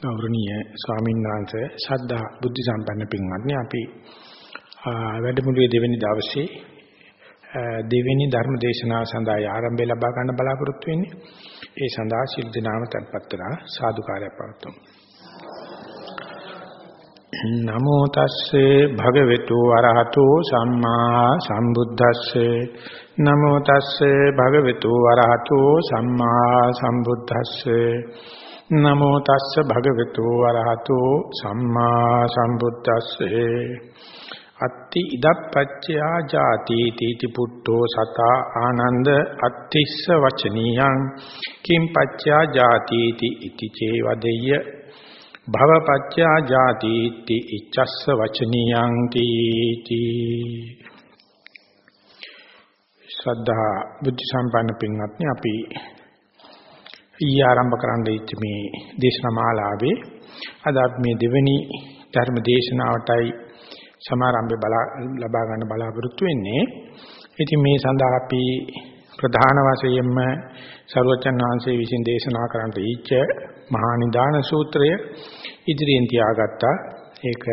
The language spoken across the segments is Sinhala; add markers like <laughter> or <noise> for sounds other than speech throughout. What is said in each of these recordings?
ගෞරවනීය ස්වාමීන් වහන්සේ ශ්‍රද්ධා බුද්ධ සම්පන්න පින්වත්නි අපි වැඩමුළුවේ දෙවෙනි දවසේ දෙවෙනි ධර්ම දේශනාව සඳහා ආරම්භය ලබා ගන්න බලාපොරොත්තු වෙන්නේ. ඒ සඳහා සිල් දනාම tempත් වෙලා සාදුකාරය පවතුමු. නමෝ තස්සේ භගවතු වරහතෝ සම්මා සම්බුද්දස්සේ නමෝ තස්සේ භගවතු වරහතෝ සම්මා සම්බුද්දස්සේ නමෝ තස්ස භගවතු වරහතෝ සම්මා සම්බුද්දස්සේ. අත්ති ඉදප්පච්චයා ජාති තීති පුට්ටෝ සතා ආනන්ද අත්තිස්ස වචනියං. කිම් පච්චයා ජාතිති ඉති චේ වදෙය්‍ය භවපච්චයා ජාතිති ඉච්ඡස්ස වචනියං තීති. ශ්‍රද්ධා බුද්ධ සම්පන්න පින්වත්නි අපි ඊ ආරම්භ කරන්න ඉච්ච මේ දේශනා මාලාවේ අද මේ දෙවෙනි ධර්ම දේශනාවටයි සමාරම්භය බලා ලබා ගන්න බලාපොරොත්තු වෙන්නේ. ඉතින් මේ සඳහා අපි ප්‍රධාන වශයෙන්ම සරුවචන් වහන්සේ විසින් දේශනා කරන්නට ඉච්ච මහා නිදාන සූත්‍රය ඉදිරියෙන් තියාගත්තා. ඒක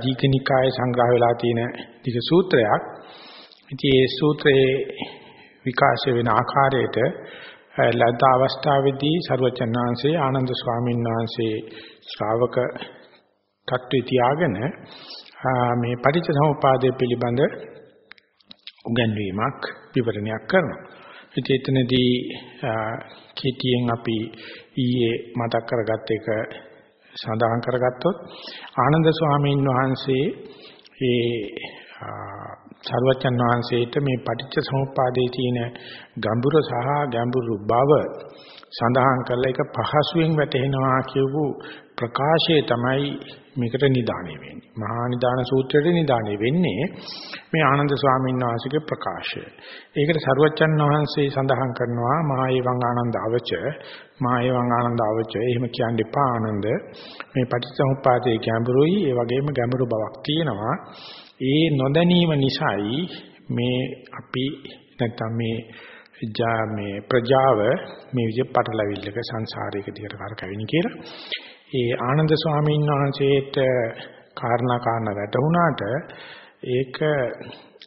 දීඝනිකායේ සංග්‍රහ වෙලා තියෙන දීඝ සූත්‍රයක්. ඉතින් ඒ සූත්‍රයේ විකාශය වෙන ආකාරයට ලද්ද අවස්ථාවේදී සරුවචන් වහන්සේ ආනන්ද ස්වාමීන් වහන්සේ ශ්‍රාවක තත්ත්වයේ තියාගෙන මේ පටිච්චසමුපාදය පිළිබඳ උගන්වීමක් විවරණයක් කරනවා. ඉතින් එතනදී කීටියෙන් අපි ඊයේ මතක් කරගත්ත එක සඳහන් කරගත්තොත් ආනන්ද ස්වාමීන් වහන්සේ ඒ සර්වචන් වහන්සේට මේ පටිච්ච සමුප්පාදයේ තියෙන ගැඹුර සහ ගැඹුරු බව සඳහන් කරලා ඒක පහසුවෙන් වැටහෙනවා කියපු ප්‍රකාශය තමයි මේකට නිදාණය වෙන්නේ. මහා නිදාන සූත්‍රයේ නිදාණය වෙන්නේ මේ ආනන්ද ස්වාමීන් වහන්සේගේ ප්‍රකාශය. ඒකට සරුවච්චන් වහන්සේ සඳහන් කරනවා මහා ඒවං ආනන්ද අවච මහා ඒවං ආනන්ද අවච. එහෙම කියන්න එපා ආනන්ද. මේ පටිච්චසමුප්පාදයේ ගැඹුරුයි ඒ වගේම ගැඹුරු බවක් තියෙනවා. ඒ නොදැනීම නිසායි මේ අපි නැත්තම් මේ ජා මේ ප්‍රජාව මේ විදිහ පටලවිල්ලක සංසාරයක දිගට කරකැවෙන කියලා. ඒ ආනන්ද ස්වාමීන් වහන්සේට කාරණා කාරණා වැටුණාට ඒක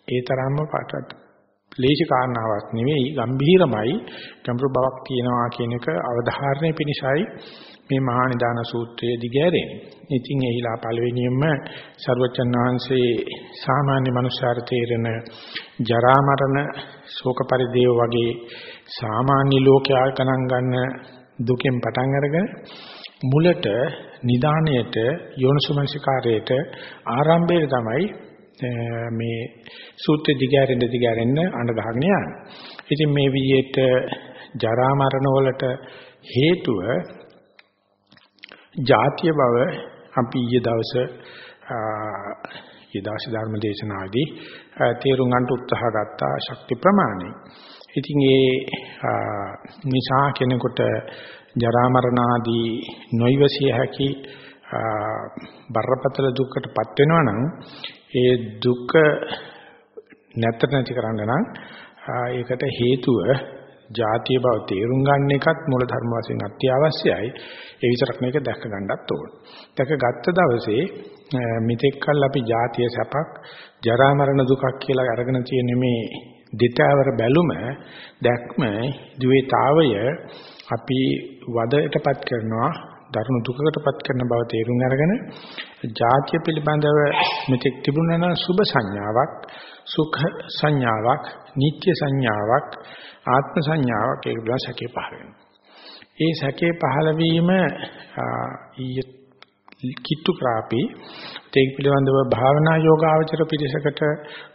ඒ තරම්ම පාටට ලේසි කාරණාවක් නෙවෙයි ගම්භීරමයි ගැඹුරු බවක් තියෙනවා කියන එක අවධාරණය පිණිසයි මේ මහා නිදාන සූත්‍රයේ දිගෑරෙන්නේ. ඉතින් එහිලා පළවෙනියෙන්ම සර්වචන් වහන්සේ සාමාන්‍ය මනුෂ්‍යාර තේරෙන ජරා මරණ ශෝක පරිදේව වගේ සාමාන්‍ය ලෝකයා ගණන් ගන්න දුකෙන් පටන් අරගෙන මුලට නිදාණයට යෝනිසුමනසිකාරයට ආරම්භයේ තමයි මේ සූත්‍ර දිගහැරෙන්න දිගහැරෙන්න අඬ ගහගෙන යන්නේ. ඉතින් මේ විදිහට ජරා මරණ වලට හේතුව ජාතිය බව අපි ඊයේ දවසේ ඊයේ දවසේ ධර්ම දේශනාවේදී තේරුම් ගන්න උත්සාහ ගත්තා ශක්ති ප්‍රමාණය. ඉතින් ඒ නිසා කෙනෙකුට ජරා මරණ ආදී නොයවසිය හැකි බරපතල දුකකටපත් වෙනවා නම් ඒ දුක නැතර නැති කරන්න නම් ඒකට හේතුව ජාතිය බව තේරුම් ගන්න එකත් මූල ධර්ම වශයෙන් අත්‍යවශ්‍යයි. ඒ විතරක් මේක දැක ගන්නත් ඕන. දැක ගත්ත දවසේ මෙතෙක් කල් අපි ජාතිය සැපක්, ජරා මරණ දුකක් කියලා අරගෙන තියෙන මේ දෙතවර බැලුම දැක්ම ද්වේතාවය අපි වදයටපත් කරනවා දරුණු දුකකටපත් කරන බව තේරුම් අරගෙන ජාතිය පිළිබඳව මෙතෙක් තිබුණා නම් සුභ සංඥාවක් සුඛ සංඥාවක් නිත්‍ය සංඥාවක් ආත්ම සංඥාවක් ඒක බලා සැකේ පහළ වෙනවා. ඒ සැකේ පහළ වීම ඊයේ කිට්ටු කරාපි ඒක පිළිබඳව භාවනා යෝගාවචර පිළිසකට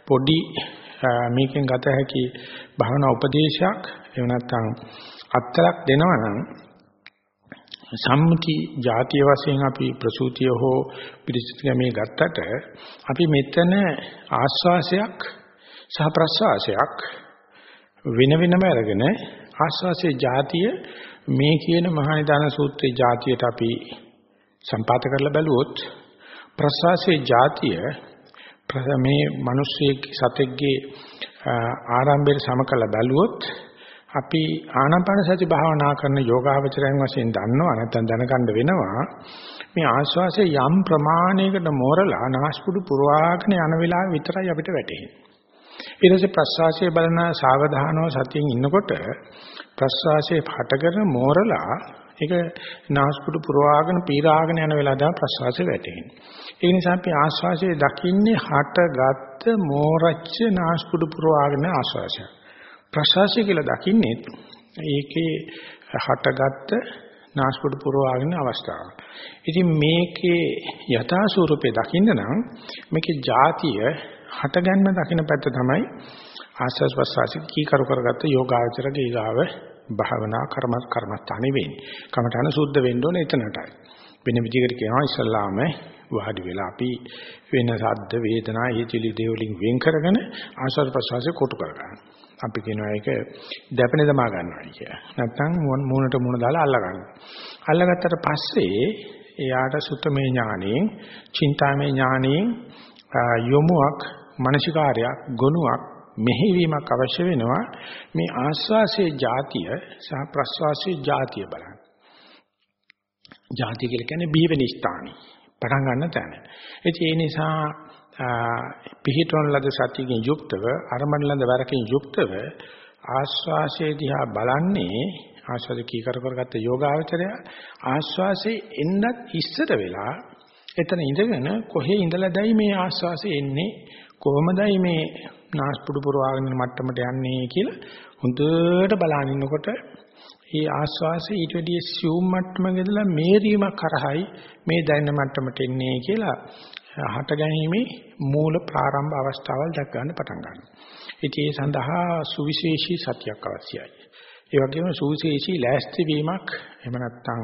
පොඩි මේකෙන් ගත හැකි භාවනා උපදේශයක් එහෙම නැත්නම් අත්තරක් දෙනවා නම් සම්මුති જાතිය වශයෙන් අපි ප්‍රසූතිය හෝ පිරිසිදුකමේ ගත්තට අපි මෙතන ආස්වාසයක් සහ ප්‍රසවාසයක් වෙන වෙනම අරගෙන ආස්වාසේ જાතිය මේ කියන මහා නිදාන සූත්‍රයේ જાතියට අපි සම්පාත කරලා බැලුවොත් ප්‍රසවාසයේ જાතිය මේ මිනිස්සෙක් සතෙක්ගේ ආරම්භයේ සමකල බැලුවොත් අපි ආනාපාන සති භාවනා කරන යෝගාවචරයන් වශයෙන් දන්නවා නැත්නම් දැනගන්න වෙනවා මේ ආශ්වාසයේ යම් ප්‍රමාණයකට මෝරලා නාස්පුඩු පුරවාගෙන යන වෙලාව විතරයි අපිට වැටහෙන්නේ. ඊට පස්සේ ප්‍රශ්වාසයේ බලන සාවධානව සතියෙන් ඉන්නකොට ප්‍රශ්වාසයේ හටගෙන මෝරලා ඒක නාස්පුඩු පුරවාගෙන පීරාගෙන යන වෙලාව තමයි ප්‍රශ්වාසය වැටෙන්නේ. ඒ නිසා අපි ආශ්වාසයේ දකින්නේ හටගත් මෝරච්ච නාස්පුඩු පුරවාගෙන ආශ්වාසය. ප්‍රශ්වාසය කියලා දකින්නේ ඒකේ හටගත් නාස්පුඩු පුරවාගෙන අවස්ථාව. ඉතින් මේකේ යථා ස්වරූපේ දකින්න නම් මේකේ ಜಾතිය හටගන්න දකින්න පැත්ත තමයි ආස්වාස් ප්‍රසවාසී කීකරු කරගත්ත යෝගාචරගේ ඊගාව භාවනා කර්ම කර්මස්ථානෙ වෙන්නේ. කමඨාන සුද්ධ වෙන්න ඕනේ එතනටයි. වෙන විදිහකට කියනවා ඉස්සල්ලාම වාඩි වෙලා අපි වෙන සද්ද වේදනා හේතිලි දේවලින් වෙන් කරගෙන ආස්වාද ප්‍රසවාසය කොටු කරගන්න. අපි කියනවා ඒක දැපෙන දමා ගන්නවා කියලා. නැත්නම් මූණට මූණ දාලා අල්ල ගන්නවා. අල්ලගත්තට පස්සේ එයාට සුතමේ ඥානෙන්, චින්තාමේ ඥානෙන් යොමුවක්, මානසිකාරයක්, ගොනුවක් මෙහෙවීමක් අවශ්‍ය වෙනවා. මේ ආස්වාසේ જાතිය සහ ප්‍රස්වාසේ જાතිය බලන්න. જાතිය කියලා කියන්නේ බිහිවෙන ස්ථානයි. පටන් ගන්න තැන. ඒ නිසා පිහිටවන ලද සතියකින් යුක්තව අරමණ ලද වරකින් යුක්තව ආස්වාසේ දිහා බලන්නේ ආස්වාද කීකර කරගත්ත යෝගාවචරය ආස්වාසේ එන්නත් ඉස්සර වෙලා එතන ඉඳගෙන කොහේ ඉඳලාදයි මේ ආස්වාසේ එන්නේ? කොහොමදයි මේ නාස්පුඩු පුරවාගෙන මට්ටමට යන්නේ කියලා හොඳට බලන ඉන්නකොට මේ ආස්වාසය ඊට වැඩිය සියුම් මට්ටමක ඉඳලා මේරීමක් කරහයි මේ දැනෙන මට්ටමට එන්නේ කියලා හට ගැනීමේ මූල ප්‍රාරම්භ අවස්ථාවල් දැක් ගන්න පටන් ගන්නවා. ඉතින් ඒ සඳහා සුවිශේෂී සතියක් අවශ්‍යයි. ඒ වගේම සුවිශේෂී ලෑස්ති වීමක් එහෙම නැත්නම්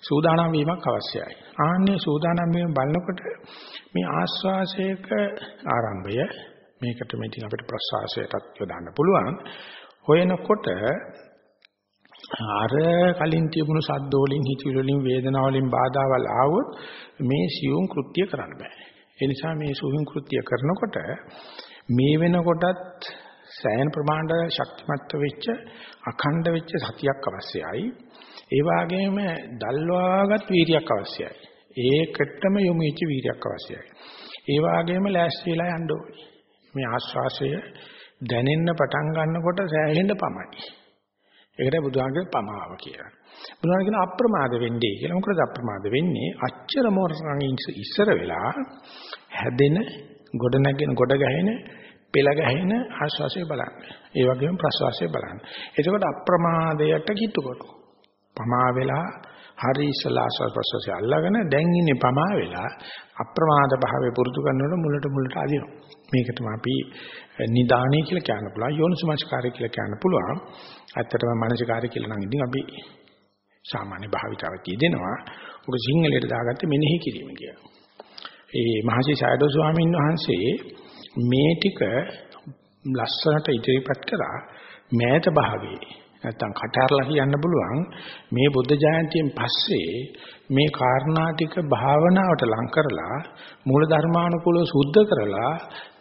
සූදානම් වීමක් අවශ්‍යයි. ආන්නේ සූදානම් වීම බලනකොට මේ ආස්වාසයක ආරම්භය මේකට මේ ඉතින් අපිට ප්‍රසවාසයටත් යොදන්න පුළුවන්. හොයනකොට අර කලින් තිබුණු සද්ද වලින් හිතවිලි වලින් වේදනාව වලින් බාධාවල් ආවොත් මේ සියුම් කෘත්‍ය කරන්න බෑ. ඒ නිසා මේ සියුම් කෘත්‍ය කරනකොට මේ වෙනකොටත් සෑයන ප්‍රමාණයට ශක්තිමත් වෙච්ච අඛණ්ඩ වෙච්ච සතියක් අවශ්‍යයි. ඒ වගේම දල්වාගත් වීරියක් අවශ්‍යයි. ඒකටම යොමු වෙච්ච වීරියක් අවශ්‍යයි. ඒ වගේම ලෑස්ති වෙලා යන්න ඕනේ. මේ ආශ්වාසය දැනෙන්න පටන් ගන්නකොට සෑහෙන්න පමයි. ඒකට බුදුහාමගේ පමාව කියලා. බුදුහාම කියන අප්‍රමාද වෙන්නේ කියලා. මොකද අප්‍රමාද වෙන්නේ? අච්චර මොරසන් ඉස්සර වෙලා හැදෙන, ගොඩ නැගෙන, ගොඩ ගැහෙන, පෙළ ගැහෙන ආශ්වාසය බලන්න. ඒ වගේම ප්‍රශ්වාසය බලන්න. එතකොට අප්‍රමාදයට කිට්ටු කරනවා. පමා වෙලා හරි ඉස්සලා ආශ්වාස ප්‍රශ්වාසය අල්ලගෙන දැන් ඉන්නේ පමා වෙලා අප්‍රමාද භාවය පුරුදු කරනකොට මුලට මුලට අදිනවා. මේක තමයි අපි නිදාණය කියලා කියන්න පුළුවන් යෝනිසමස්කාරය කියලා කියන්න පුළුවන්. ඇත්තටම මානසිකාරය කියලා නම් ඉතින් අපි සාමාන්‍ය භාවිතාවක් තියෙනවා. ඔක සිංහලයට දාගත්තේ මෙනෙහි කිරීම කියලා. ඒ මහසි සයඩෝ ස්වාමීන් වහන්සේ මේ ටික ලස්සනට ඉදිරිපත් කරා මෑත භාගයේ නැත්තම් කටහරලා කියන්න පුළුවන් මේ බුද්ධ ජයන්තියෙන් පස්සේ මේ කාරණා ටික භාවනාවට ලං කරලා මූල ධර්මානුකූලව සුද්ධ කරලා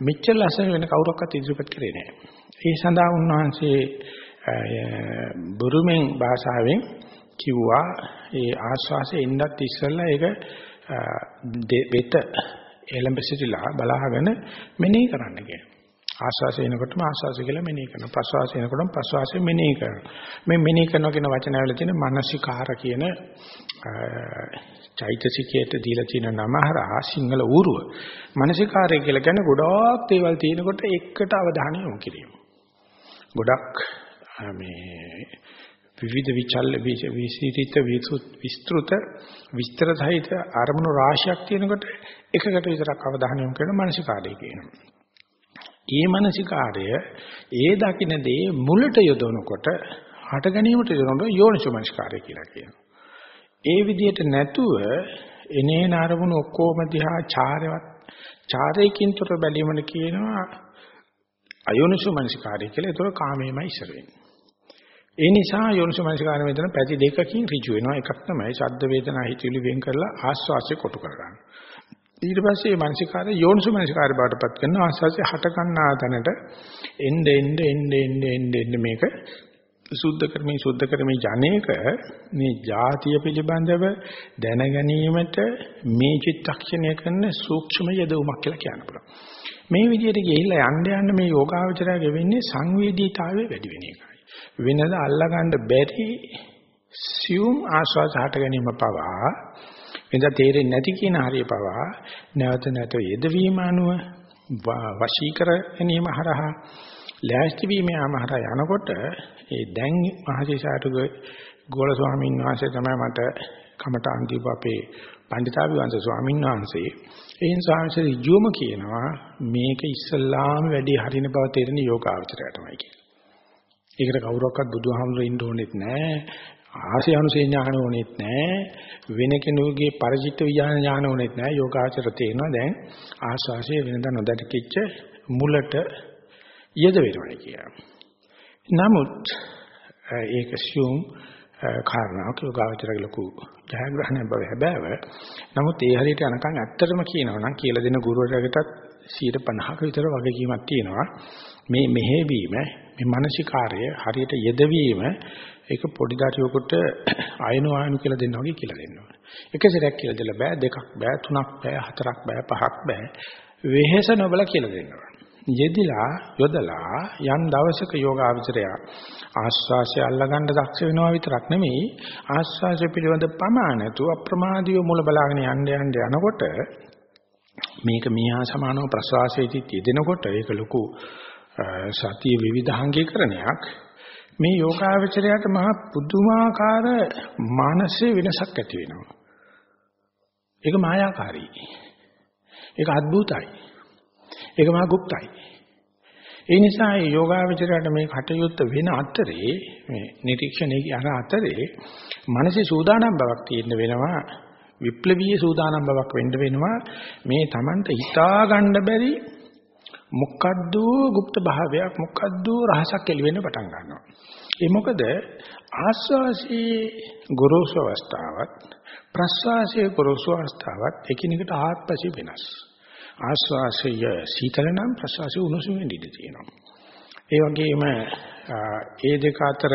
මෙච්චර ලස්සන වෙන කවුරක්වත් ඉදිරිපත් කරේ නැහැ. ඒ සඳහා උන්වහන්සේ බුරුමෙන් භාෂාවෙන් කිව්වා ඒ ආශ්වාසය එන්නත් ඉස්සෙල්ලා ඒක වෙත එලඹ සිටිලා බලාගෙන මෙනෙහි කරන්න කියලා. ආස්වාසය එනකොටම ආස්වාසය කියලා මෙනෙහි කරනවා. ප්‍රස්වාසය එනකොටම ප්‍රස්වාසය මෙනෙහි කරනවා. මේ මෙනෙහි කරනවා කියන වචනවල තියෙන මානසිකාර කියන චෛතසිකයට දීලා තියෙන නම හරහා සිංහල ඌරුව. මානසිකාරය කියලා කියන්නේ ගොඩාක් දේවල් තියෙනකොට එකට අවධානය යොමු කිරීම. ගොඩක් මේ විවිධ විචල් විසිරිත විස්තෘත විස්තර සහිත අරමුණු රාශියක් තියෙනකොට එකකට විතරක් අවධානය යොමු කරන මානසිකාරය කියනවා. ඒ මානසිකාර්ය ඒ දකින්න දේ මුලට යොදවනකොට හට ගැනීමට යොදවනකොට යෝනිසෝමනස්කාරය කියලා කියනවා. ඒ විදිහට නැතුව එනේන අරමුණු ඔක්කොම දිහා චාරවත් චාරයකින් තොර බැලීමන කියනවා අයෝනිසෝමනස්කාරය කියලා. ඒතර කාමයමයි ඉස්සර වෙන්නේ. ඒ නිසා යෝනිසෝමනස්කාරය මෙතන පැති දෙකකින් ඍජු වෙනවා. එකක් තමයි ශබ්ද වේදනා හිතවිලි වෙන් කරලා ආස්වාසිය කොටු කරගන්න. ඊට පස්සේ මානසිකාරය යෝනිසු මානසිකාරය බාටපත් කරන ආස්වාසිය හට ගන්නා තැනට එන්න එන්න එන්න එන්න එන්න එන්න මේක සුද්ධ කරමින් සුද්ධ කරමින් ජනේක මේ ಜಾතිය පිළිබඳව දැන ගැනීමට මේ චිත්තක්ෂණය කරන සූක්ෂම යදවමක් කියලා කියන්න පුළුවන්. මේ විදිහට ගිහිල්ලා යන්න යන්න මේ යෝගාවචරය ගෙවෙන්නේ සංවේදීතාවය වැඩි වෙන එකයි. වෙනද අල්ලගන්න බැරි සියුම් ආස්වාද හට ගැනීම පවා වෙනද තේරෙන්නේ නැති කියන හරිය පවා නැවත නැත යෙදවීම අනුව වශී කර ගැනීම හරහා ලෑස්ති වීම යමහර යනකොට ඒ දැන් මහසිසාටුගේ ගෝල ස්වාමීන් වහන්සේ තමයි මට කමටාන් දීපු අපේ පණ්ඩිතාභි වංශ ස්වාමීන් වහන්සේ. එයින් ස්වාමීන් ඍජුවම කියනවා මේක ඉස්සල්ලාම වැඩි හරින බව තේරෙන යෝගාවචරයටමයි කියලා. ඒකට කවුරක්වත් බුදුහාමුදුරු ඉන්න ඕනෙත් නැහැ. ආසේ අනුසේ ඥාන ඕනෙත් නැහැ. වෙන කෙනෙකුගේ පරිචිත විඥාන ඥාන ඕනෙත් නැහැ. යෝගාචර තේනවා දැන් ආස්වාසිය වෙනදා නොදැකීච්ච මුලට යෙද වෙනවා කියලා. නමුත් ඒක සියුම් කාරණාවක් යෝගාවචරයේ ලොකු ජයග්‍රහණයක් බව හැබෑව. නමුත් ඒ හරියට යනකම් ඇත්තටම කියනවා නම් කියලා දෙන ගුරුවරයාටත් 150ක විතර වගකීමක් තියෙනවා. මේ මෙහෙවීම, මේ මානසිකාර්ය හරියට යෙදවීම ඒක පොඩි දරුවෙකුට <clears throat> අයන වායන කියලා දෙන්න වගේ කියලා දෙනවා. එක සැරයක් කියලා දෙන්න බෑ, දෙකක් බෑ, තුනක් බෑ, හතරක් බෑ, පහක් බෑ. වෙහෙස නොබල කියලා දෙන්නවා. යෙදිලා යොදලා යම් දවසක යෝගාචරය ආස්වාසය අල්ලගන්න දක්ෂ වෙනවා විතරක් නෙමෙයි ආස්වාසය පිළිබඳ ප්‍රමාණතු අප්‍රමාදීව මුල බලාගෙන යන්න යන්න යනකොට මේක මීහා සමානව ප්‍රසවාසයේදී යෙදෙනකොට ඒක ලොකු සතිය විවිධාංගීකරණයක් මේ යෝගාවචරයට මහ පුදුමාකාර මානසික වෙනසක් ඇති වෙනවා. ඒක මායාකාරී. ඒක අద్භූතයි. ඒක මහා গুপ্তයි. ඒ නිසා මේ යෝගාවචරයට මේ කටයුත්ත වෙන අතරේ මේ නිරීක්ෂණයේ අර අතරේ මානසික සූදානම් බවක් තියෙන්න වෙනවා. විප්ලවීය සූදානම් බවක් වෙන්න වෙනවා. මේ Tamanට හිතා ගන්න බැරි මොකද්ද গুপ্ত භාවයක් මොකද්ද රහසක් එළි වෙන්න පටන් ගන්නවා. ඒ මොකද ආස්වාසී ගොරෝසු අවස්ථාවත් ප්‍රස්වාසයේ ගොරෝසු අවස්ථාවත් එකිනෙකට ආත්පසි වෙනස්. ආශ්වාසය සීතල නම් ප්‍රශ්වාසය උණුසුම් වෙන්න ඉඩ තියෙනවා. ඒ වගේම ඒ දෙක අතර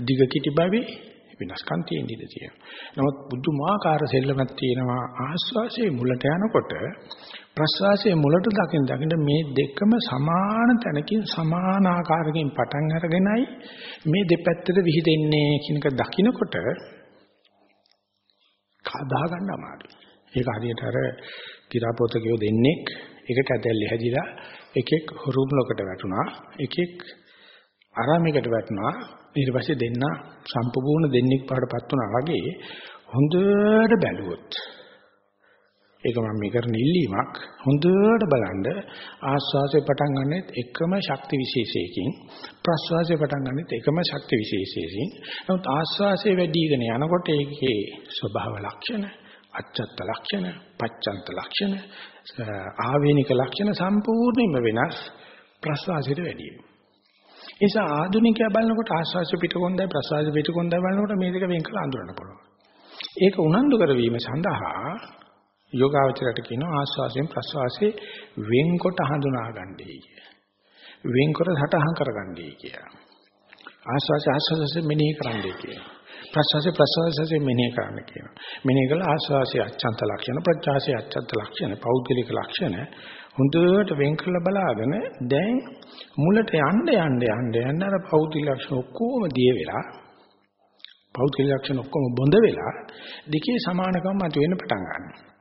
දිග කිටි බවේ වෙනස්කම් තියෙන්න ඉඩ තියෙනවා. නමුත් බුදුමාකාර සෙල්ලමක් තියෙනවා ආශ්වාසයේ මුලට යනකොට ප්‍රශ්වාසයේ මුලට දකින්න දකින්න මේ දෙකම සමාන තැනකින් සමාන ආකාරකින් පටන් අරගෙනයි මේ දෙපැත්තට විහිදෙන්නේ කියන එක දකින්නකොට කදා ගන්න අමාරුයි. ඒක හරියට අර තිරාපෝතකයෝ දෙන්නෙක් එක කැතැල්ලේ හැදිලා එකෙක් හුරුම්ලකට වැටුණා එකෙක් ආරාමයකට වැටුණා ඊට පස්සේ දෙන්න සම්පූර්ණ දෙන්නෙක් පාඩපත් වුණා වගේ හොඳට බැලුවොත් ඒක මම මේ කරන ඉල්ලීමක් හොඳට බලන්න ආස්වාසය පටන් ගන්නෙත් එකම ශක්ති විශේෂයකින් ප්‍රස්වාසය පටන් ගන්නෙත් එකම ශක්ති විශේෂයකින් නමුත් ආස්වාසය වැඩිගෙන යනකොට ඒකේ ස්වභාව ලක්ෂණ අච්ඡත්ත ලක්ෂණ, පච්ඡන්ත ලක්ෂණ, ආවේනික ලක්ෂණ සම්පූර්ණයෙන්ම වෙනස් ප්‍රසවාසයට වැඩි වෙනවා. ඒ නිසා ආධුනිකයා බලනකොට ආස්වාස පිටකොන්දයි ප්‍රසවාස පිටකොන්දයි බලනකොට මේ දෙක වෙන් කරලා අඳුරන්න පුළුවන්. ඒක උනන්දු කරවීම සඳහා යෝගාවචරයට කියනවා ආස්වාසයෙන් ප්‍රසවාසයේ වෙන්කොට හඳුනා ගන්නයි කිය. වෙන්කොට සටහන් කරගන්නයි කිය. ආස්වාස ආස්වාසයෙන් මෙනෙහි කරන්නයි කියලා. ප්‍රසවාසය ප්‍රසවාසයෙන් මෙනෙහි කරන්න කියනවා. මෙනෙහි කළ ආස්වාසය අච්ඡන්ත ලක්ෂණ ප්‍රත්‍යාසය අච්ඡන්ත ලක්ෂණ පෞද්ගලික ලක්ෂණ හොඳට වෙන් කරලා බලාගෙන දැන් මුලට යන්න යන්න යන්න යන්න අර පෞද්ගලික ලක්ෂණ ඔක්කොම දිය වෙලා පෞද්ගලික ලක්ෂණ ඔක්කොම බොඳ වෙලා දෙකේ සමානකම මතුවෙන්න පටන් ගන්නවා.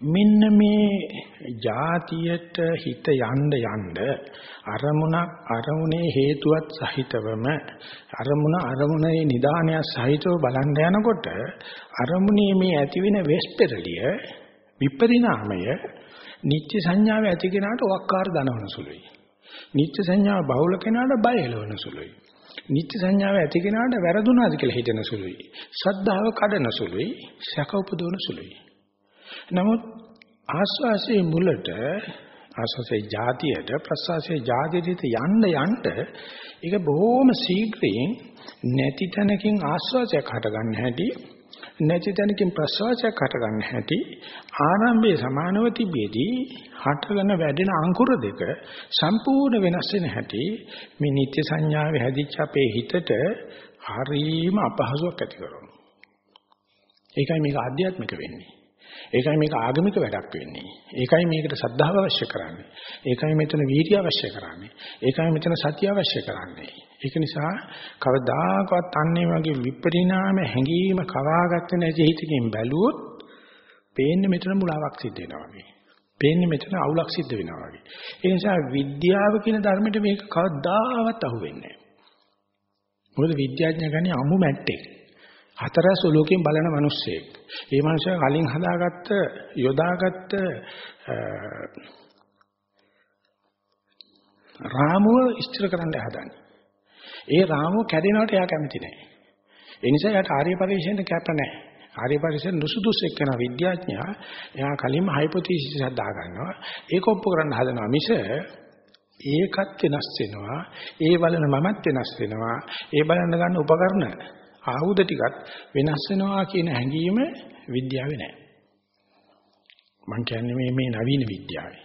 මෙන්න මේ જાතියට හිත යන්න යන්න අරමුණක් අරමුණේ හේතුවත් සහිතවම අරමුණ අරමුණේ නිදානය සහිතව බලන්න යනකොට අරමුණේ මේ ඇතිවෙන වෙස්පෙරලිය විපරිණාමය නිත්‍ය සංඥාව ඇති කෙනාට වක්කාර දනවන සුළුයි. නිත්‍ය සංඥාව බහුල කෙනාට බය එළවන සුළුයි. නිත්‍ය සංඥාව ඇති කෙනාට වැරදුනාද කියලා හිතන සුළුයි. ශ්‍රද්ධාව කඩන සුළුයි. සැක උපදවන සුළුයි. නමුත් ආස්වාසේ මුලට ආස්වාසේ જાතියට ප්‍රසවාසේ જાතියට යන්න යන්න ඒක බොහොම ශීඝ්‍රයෙන් නැති තැනකින් ආස්වාසයක් හටගන්න හැටි නැති තැනකින් ප්‍රසවාසයක් හට ගන්න හැටි ආරම්භයේ සමානව තිබෙදී හටගෙන වැඩෙන අංකුර දෙක සම්පූර්ණ වෙනස් වෙන හැටි මේ නිත්‍ය සංඥාවේ හැදිච්ච අපේ හිතට හරීම අපහසුයක් ඇති කරනවා. ඒකයි මේක ආධ්‍යාත්මික වෙන්නේ. ඒකයි මේක ආගමික වැඩක් වෙන්නේ. ඒකයි මේකට සද්ධාව අවශ්‍ය කරන්නේ. ඒකයි මෙතන වීර්ය අවශ්‍ය කරන්නේ. ඒකයි මෙතන සතිය අවශ්‍ය කරන්නේ. ඒක නිසා කවදාකවත් අන්නේ වගේ විපරිණාම හැඟීම කවාගත්තේ නැති හිතකින් බැලුවොත් පේන්නේ මෙතන මුලාවක් සිද්ධ වෙනවා වගේ. පේන්නේ මෙතන අවුලක් සිද්ධ වෙනවා වගේ. ඒ නිසා විද්‍යාව කියන ධර්මෙට මේක කවදාවත් අහුවෙන්නේ නැහැ. මොකද විද්‍යාඥයා කියන්නේ අමු මැට්ටේ. හතරස් ඔලෝකයෙන් බලන මිනිස්සෙක්. ඒ මනුස්සයා කලින් හදාගත්ත යොදාගත්ත රාමුව ඉස්තර කරන්න හදන්නේ. ඒ රාමුව කැඩෙනවට එයා කැමති නැහැ. ඒ නිසා එයාට ආර්ය පරිශ්‍රයෙන් කැප නැහැ. ආර්ය පරිශ්‍රයෙන් නුසුදුසු එක්කන විද්‍යාඥයා එයා කලින්ම හයිපොතීසිස් හදා ගන්නවා. ඒක ඔප්පු කරන්න හදනවා මිස ඒකත් වෙනස් වෙනවා. ඒ බලන මමත් වෙනස් වෙනවා. ඒ බලන්න ගන්න උපකරණ ආයුධ ටිකත් වෙනස් වෙනවා කියන හැඟීම විද්‍යාවේ නැහැ. මම කියන්නේ මේ මේ නවීන විද්‍යාවේ.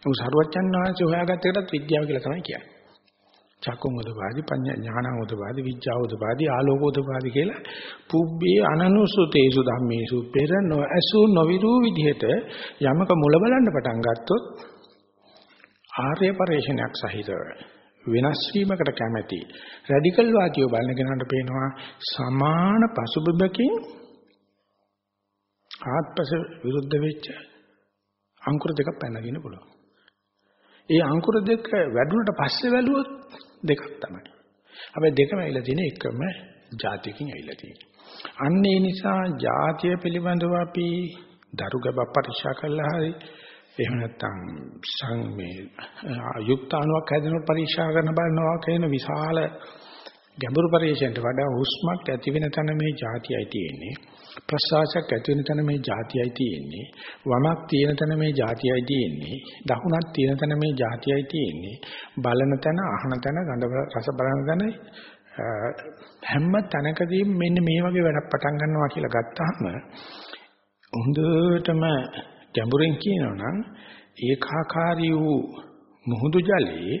නමුත් සරුවච්චන් වහන්සේ හොයාගත්ත එකටත් විද්‍යාව කියලා තමයි කියන්නේ. චක්කුම් උදපාදි පඤ්ඤා ඥානං උදපාදි විඥා උදපාදි ආලෝක උදපාදි කියලා පුබ්බේ අනනුසුතේසු ධම්මේසු පෙර නොඇසු නොවිරු විදිහට යමක මුල බලන්න පටන් ගත්තොත් ආර්ය පරිශ්‍රණයක් සහිතව වෙනස් වීමකට කැමැති රැඩිකල් වාදියෝ බලන කෙනාට පේනවා සමාන පසුබිමකින් ආත්පස විරුද්ධ වෙච්ච අංකුර දෙකක් පැනගෙන පුළුවන්. ඒ අංකුර දෙක වැඩුණට පස්සේ වැළුවොත් දෙකක් තමයි. හැබැයි දෙකම ඇවිල්ලා තියෙන එකම જાතියකින් ඇවිල්ලා තියෙන්නේ. අන්න ඒ නිසා જાතිය පිළිබඳව අපි දරුගබ පරීක්ෂා කළා හරි එහෙම නැත්නම් සං මේ යුක්තාණුවක් හැදෙනකොට පරීක්ෂා කරන බලනවා කියන විශාල ගැඹුරු පරීක්ෂණයට වඩා හුස්මක් ඇති වෙන තැන මේ જાතියයි තියෙන්නේ. ප්‍රසවාසයක් ඇති වෙන තැන මේ જાතියයි තියෙන්නේ. වමක් තියෙන තැන මේ જાතියයි තියෙන්නේ. දකුණක් තියෙන තැන මේ જાතියයි තියෙන්නේ. බලන තැන අහන තැන ගඳ රස බලන තැන හැම තැනකදීම මෙන්න මේ වගේ වැඩක් පටන් ගන්නවා කියලා ගත්තාම හොඳටම ගැඹුරෙන් කියනවා නම් ඒකාකාරී වූ මුහුදු ජලයේ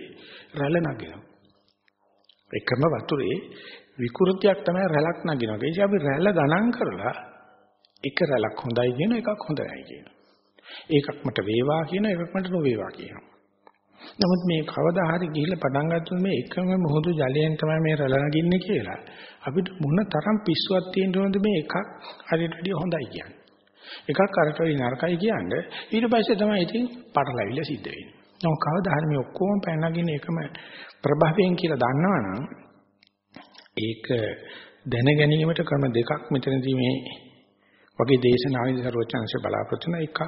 රැළ නගිනවා. එකම වතුරේ විකෘතියක් තමයි රැළක් නගිනවා. ඒ කියන්නේ අපි රැළ ගණන් කරලා එක රැළක් හොඳයි කියන එකක් හොඳ නැහැ කියනවා. ඒකක් මට වේවා කියන එකක් මට නොවේවා කියනවා. නමුත් මේ කවදා හරි ගිහිල්ලා පටන් ගත්තොත් මේ එකම මොහොදු ජලයෙන් තමයි මේ රැළ නගින්නේ කියලා අපිට මොන තරම් පිස්සුවක් තියෙන්න ඕනද මේ එකක් හරියට වැඩිය හොඳයි කියන්නේ. එකක් අරට වෙයි නරකයි කියන්නේ ඊට පස්සේ තමයි ඉතින් පටලැවිල්ල සිද්ධ වෙන්නේ. නමුත් කවදා හරි මේ ඔක්කොම පැනනගින එකම ප්‍රභවයෙන් කියලා දන්නවනම් ඒක දැන ගැනීමට ක්‍රම දෙකක් මෙතනදී මේ වගේ දේශනාවේදී සර්වචන්ංශ බලාපොරොත්තු වෙන එකක්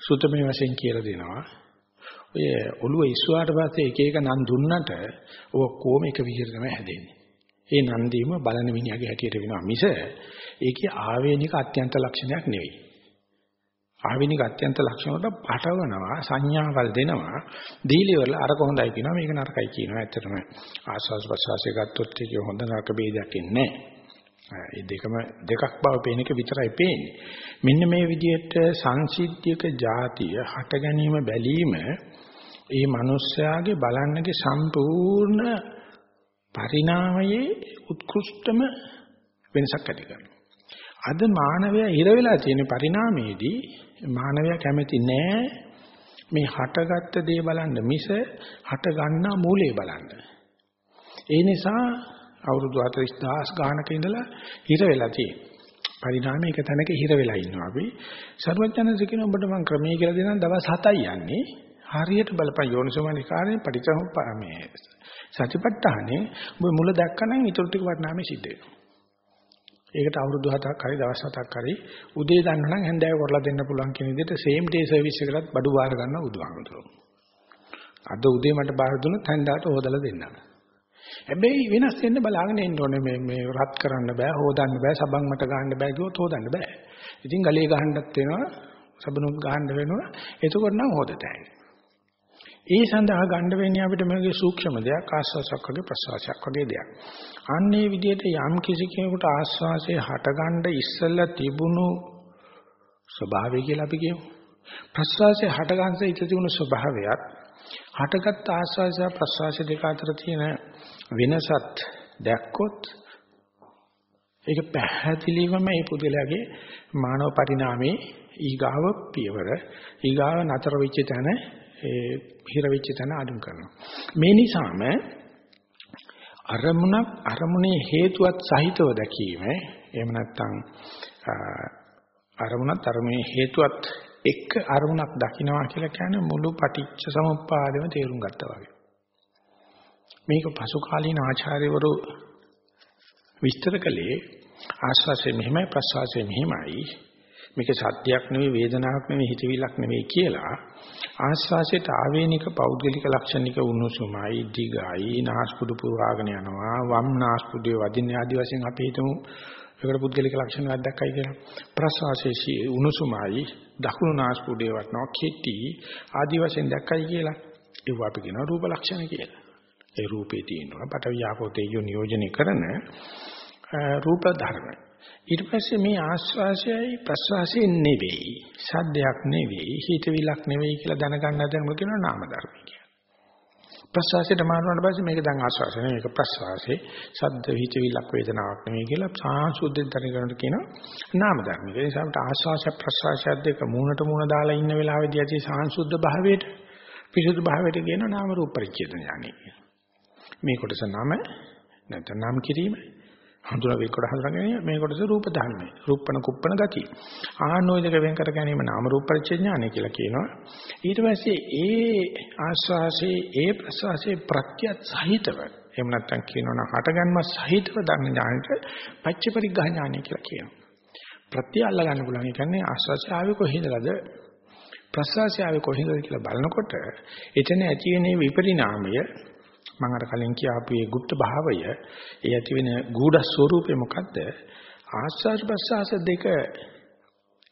සුතමේ වශයෙන් කියලා දෙනවා. ඔය ඔළුව ඉස්සුවාට පස්සේ එක එක නම් දුන්නට ඔය කොහොම එක විදිහට තමයි හැදෙන්නේ. ඒ නන්දීම බලන මිනිහාගේ හැටියට වෙනවා. මිස ඒකේ ආවේනික අත්‍යන්ත ලක්ෂණයක් නෙවෙයි. ආවේනික අත්‍යන්ත ලක්ෂණ වලට පටවනවා සංඥාවල් දෙනවා. දීලිවල අර කොහොඳයි කියනවා මේක නරකයි කියනවා. ඇත්තටම ආස්වාස් ප්‍රසවාසය ගත්තොත් ඒක හොඳ නරක ભેදයක් ඉන්නේ ඒ දෙකම දෙකක් බව පේන එක විතරයි පේන්නේ. මෙන්න මේ විදිහට සංසිද්ධියක જાතිය හට ගැනීම බැලීම ඒ මිනිස්යාගේ බලන්නගේ සම්පූර්ණ පරිණාමයේ උත්කෘෂ්ඨම වෙනසක් ඇති කරනවා. අද මානවයා ඉර වෙලා තියෙන පරිණාමයේදී මානවයා කැමති නෑ මේ හටගත්ත දේ බලන්න මිස හට ගන්නා මූලයේ බලන්න. ඒ නිසා අවුරුදු 40000 ගානක ඉඳලා හිර වෙලා තියෙනවා. පරිණාමයේ එක තැනක හිර වෙලා ඉන්නවා අපි. සර්වඥාන්සේ කියන ඔබට මම ක්‍රමයේ කියලා දෙනවා දවස් 7යි යන්නේ. හරියට බලපන් යෝනිසෝමනිකාරයෙන් පටිච්චසමුප්පා මේ සතිපට්ඨානේ ඔබ මුල දැක්කනම් ඊටු ටික වර්ණාමේ සිද්ධ වෙනවා. ඒකට අවුරුදු 7ක් හරි දවස් 7ක් හරි උදේ දන්න නම් හැන්දෑව කරලා දෙන්න පුළුවන් කියන විදිහට same day service එකකට බඩු බාර ගන්න උදුහාමුදුරුවෝ. අද උදේ මට බාර දුන්නොත් හැන්දෑවට හොදලා දෙන්නම්. හැබැයි වෙනස් වෙන්න බලාගෙන ඉන්න ඕනේ මේ මේ රත් කරන්න බෑ හොදන්න බෑ සබන් මට ගන්න බෑ කිව්වොත් හොදන්න බෑ. ඉතින් ගලේ ගහන්නත් වෙනවා සබනුත් ගහන්න වෙනවා. එතකොට නම් හොදතයි. ඒ සඳහා ගන්න වෙන්නේ අපිට මේකේ සූක්ෂම දෙයක් ආස්වාසයක් වගේ ප්‍රසවාසයක් වගේ දෙයක්. අන්නේ විදිහට යම් කිසි කෙනෙකුට ආස්වාසයේ හටගන්න ඉස්සෙල්ලා තිබුණු ස්වභාවය කියලා අපි කියමු. ප්‍රසවාසයේ හටගන්න ඉත තිබුණු ස්වභාවයත් හටගත් ආස්වාසය ප්‍රසවාසය දෙක අතර තියෙන වෙනසත් දැක්කොත් ඒක පැහැදිලිවම මේ පුදුලගේ මානව පරිණාමයේ ඊගාව පියවර ඊගාව නතර වෙච්ච තැන ඒ හිර වෙච්ච තැන අඩු කරනවා. මේ නිසාම අරමුණක් අරමුණේ හේතුවත් සහිතව දැකීම එහෙම නැත්නම් අරමුණත් අරමුණේ හේතුවත් එක්ක අරමුණක් දකින්නවා කියලා කියන්නේ මුළු පටිච්ච සමුප්පාදෙම තේරුම් ගත්තා වගේ. මේක පසු කාලීන ආචාර්යවරු විස්තර කළේ ආස්වාසය මෙහෙමයි ප්‍රස්වාසය මෙහෙමයි. මේක සත්‍යයක් නෙවෙයි වේදනාවක් නෙවෙයි හිතවිලක් නෙවෙයි කියලා ආස්වාසයට ආවේනික පෞද්ගලික ලක්ෂණික උණුසුමයි දිගයි නාස්පුඩු පුරවාගෙන යනවා වම් නාස්පුඩුවේ වදින්න ආදි වශයෙන් අපි හිතමු. ඒකට පුද්ගලික ලක්ෂණ වැද්දක්යි කියලා. ප්‍රස්වාසයේ උණුසුමයි දකුණු නාස්පුඩුවේ වටනවා කෙටි ආදි වශයෙන් දැක්කයි කියලා. ඒව අපි කියනවා රූප ලක්ෂණ කියලා. ඒ රූපේ තියෙනවා. පටවිය ආපෝ තේජෝ නියෝජනය කරන රූප ධර්ම. ඊට පස්සේ මේ ආස්වාසයයි ප්‍රස්වාසයයි නෙවෙයි, සද්දයක් නෙවෙයි, හිතවිලක් නෙවෙයි කියලා දැනගන්න හදනම කියනවා නාම ධර්ම කියලා. ප්‍රස්වාසයට මාරුවාට පස්සේ මේක දැන් ආස්වාසය නෙවෙයි, මේක ප්‍රස්වාසයේ සද්ද හිතවිලක් වේදනාවක් නෙවෙයි කියලා සාංශුද්ධෙන් දැනගන්නට කියනවා නාම ධර්ම. ඒ නිසා අපිට ආස්වාසය ප්‍රස්වාසය දෙක මූණට මූණ දාලා ඉන්න වෙලාවෙදී ඇති සාංශුද්ධ භාවයට පිසුදු භාවයට කියනවා නාම රූප පරිච්ඡේද ඥානය කියලා. මේ කොටස නම නැත්නම් නම් කිරීම හඳුනා වේ කොට හඳුනා ගැනීම. මේ කොටස රූප ධර්මයි. රූපණ කුප්පණ ගති. ආනෝය දෙක වෙන් කර ගැනීම නාම රූප පරිච්ඡේඥානය කියලා කියනවා. ඊට පස්සේ ඒ ආස්වාසේ ඒ ප්‍රසවාසේ ප්‍රත්‍යත් සහිතව එහෙම නැත්නම් කියනවා නම් හටගන්ම සහිතව දන්න ඥානෙට පච්චපරිග්ගහ ඥානය කියලා කියනවා. ප්‍රත්‍ය අල්ල ගන්න පුළුවන්. ඒ කියන්නේ ආස්වාසය ආවේ කොහේදලද? ප්‍රසවාසය ආවේ කොහේදද කියලා බලනකොට එතන ඇති වෙන විපරිණාමය මම අර කලින් කියාපු මේ গুপ্ত භාවය ඒ ඇති වෙන ගුඪ ස්වરૂපය මොකද්ද? ආස්වාද ප්‍රසආස දෙක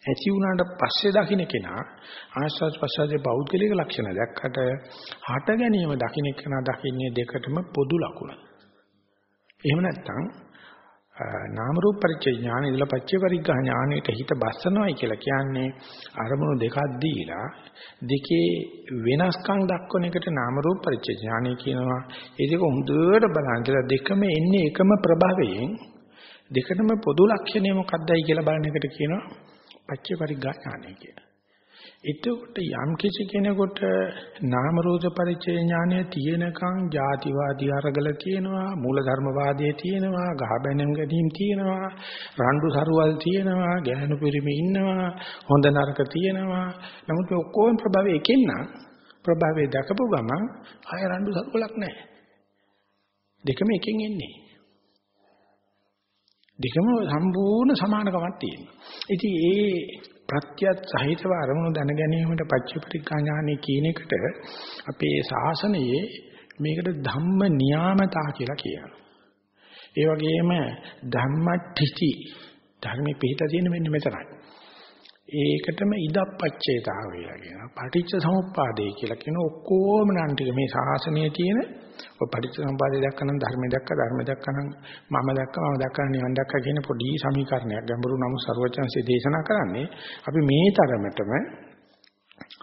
ඇති වුණාට පස්සේ දකින්න කෙනා ආස්වාද ප්‍රසආසයේ බෞද්ධලික ලක්ෂණ දැක්කට හට ගැනීම දකින්න කෙනා දකින්නේ දෙකටම පොදු ලක්ෂණ එහෙම නැත්නම් නාම රූප පරිච්ඡේ ඥාන ඉදලා පච්චේ පරිග්‍රහ ඥානෙට හිත බස්සනවායි කියලා කියන්නේ අරමුණු දෙකක් දීලා දෙකේ වෙනස්කම් දක්වන එකට නාම රූප පරිච්ඡේ ඥානෙ කියනවා. ඒ දෙක හොඳට බලන්න. දෙකම එන්නේ එකම ප්‍රභවයෙන්. දෙකටම පොදු ලක්ෂණය මොකක්දයි කියලා බලන එකට කියනවා පච්චේ පරිග්‍රහ ඥානෙ කියලා. එතකොට යම් කිසි කෙනෙකුට නාම රූප පරිච්ඡේ ඥානය තියෙනකන් ಜಾතිවාදී අරගල තියෙනවා මූලධර්මවාදයේ තියෙනවා ගහ බැනම් ගැනීම තියෙනවා රණ්ඩු සරුවල් තියෙනවා ගැහණු පිරිමි ඉන්නවා හොඳ නරක තියෙනවා. නමුත් මේ ඔක්කොම ප්‍රභවය එකෙන් නම් ප්‍රභවය දකපු ගමන් ආය රණ්ඩු සරුවලක් නැහැ. දෙකම එකෙන් එන්නේ. දෙකම සම්පූර්ණ සමානකමක් තියෙනවා. ඉතින් ඒ ප්‍රත්‍යත් සහිතව අරමුණු දැන ගැනීමට පච්චපරික්ඛා ඥානෙ කියන එකට අපේ ශාසනයේ මේකට ධම්ම නියාමතා කියලා කියනවා. ඒ වගේම ධම්මටිති ධර්මයේ පිට තියෙන මෙන්න මෙතනයි. ඒකටම ඉදප්පච්චේතාවය කියනවා. පටිච්ච සමුප්පාදේ කියලා කියන ඔක්කොම නම් ටික මේ ශාසනයේ තියෙන ඔය පටිච්චසමුපාදය දැක්කනම් ධර්මය දැක්ක ධර්ම දැක්කනම් මම දැක්ක මම දැක්ක නිවන් දැක්ක කියන පොඩි සමීකරණයක් ගැඹුරු නමුත් ਸਰවචන්සේ දේශනා කරන්නේ අපි මේ තරමටම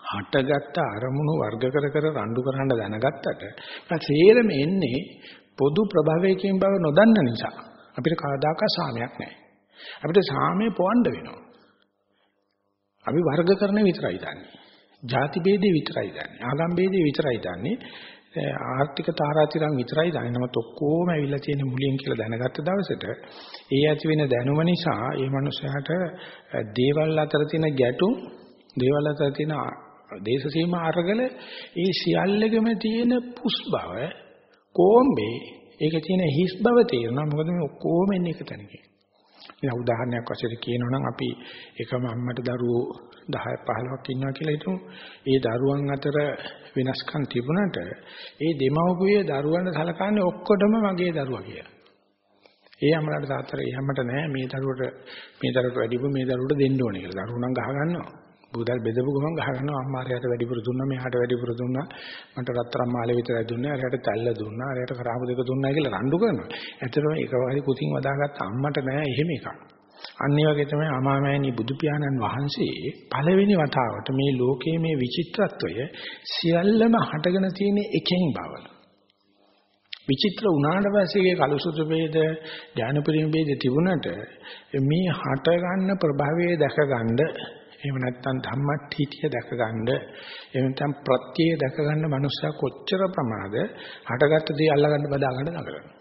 හටගත් අරමුණු වර්ග කර කර රණ්ඩු කරහඳ දැනගත්තට සේරම එන්නේ පොදු ප්‍රභවයකින් බව නොදන්න නිසා අපිට කවදාකවත් සාමයක් නැහැ අපිට සාමය පොවන්න වෙනවා අපි වර්ගකරණය විතරයි දන්නේ. ಜಾති ભેදේ විතරයි දන්නේ. ආගම් ભેදේ විතරයි දන්නේ. ආර්ථික තාරාතිරම් විතරයි දන්නේ. නමුත් ඔක්කොම ඇවිල්ලා තියෙන මුලින් කියලා දැනගත්ත දවසට ඒ ඇති වෙන දැනුම නිසා ඒ මනුස්සයාට දේවල් අතර තියෙන ගැටුම්, දේවල් අතර තියෙන දේශ සීමා අරගල ඒ සියල්ලෙම තියෙන පුස් බව, කොම්බේ ඒක තියෙන හිස් බව තේරෙනවා. මොකද මේ ඔක්කොම එන්නේ එක තැනකින්. ඉතින් උදාහරණයක් වශයෙන් කියනවා නම් අපි එකම අම්මට දරුවෝ 10 15ක් ඉන්නවා කියලා හිතමු. ඒ දරුවන් අතර වෙනස්කම් තිබුණාට ඒ දෙමව්පිය දරුවන්ට සලකන්නේ ඔක්කොටම මගේ දරුවා කියලා. ඒ අම්මලාට තාත්තට ඒ හැමත නෑ මේ දරුවට මේ දරුවට වැඩිපුර මේ දරුවට දෙන්න ඕනේ කියලා. දරුවෝ නම් ගහ ගන්නවා. බුදල් බෙදපු ගමන් ගහ ගන්නවා අම්මාරයට වැඩිපුර දුන්නා මෙහාට වැඩිපුර දුන්නා මට රත්තරන් මාලේ විතරයි දුන්නේ අරයට තැල්ල දුන්නා අරයට කරාබු දෙක දුන්නා කියලා රණ්ඩු කරනවා. ඇත්තටම ඒක වගේ කුසින් වදාගත්ත අම්මට නෑ එහෙම එකක්. අන්න ඒ වගේ තමයි අමාමෑණි බුදු පියාණන් වහන්සේ පළවෙනි වතාවට මේ ලෝකයේ මේ විචිත්‍රත්වය සියල්ලම හටගෙන තියෙන එකෙන් බවල. විචිත්‍ර වුණාට පස්සේ ඒ කලුසුතු වේද ඥානපරිම වේද තිබුණට මේ හට ගන්න ප්‍රභවයේ දැක ගන්න එහෙම නැත්නම් ධම්මට්ඨීතිය දැක ගන්න එහෙම නැත්නම් ප්‍රත්‍යය දැක ගන්න මනුස්සයා කොච්චර ප්‍රමාද හටගත්ත දේ අල්ලා ගන්න බදා ගන්න දඟලනවා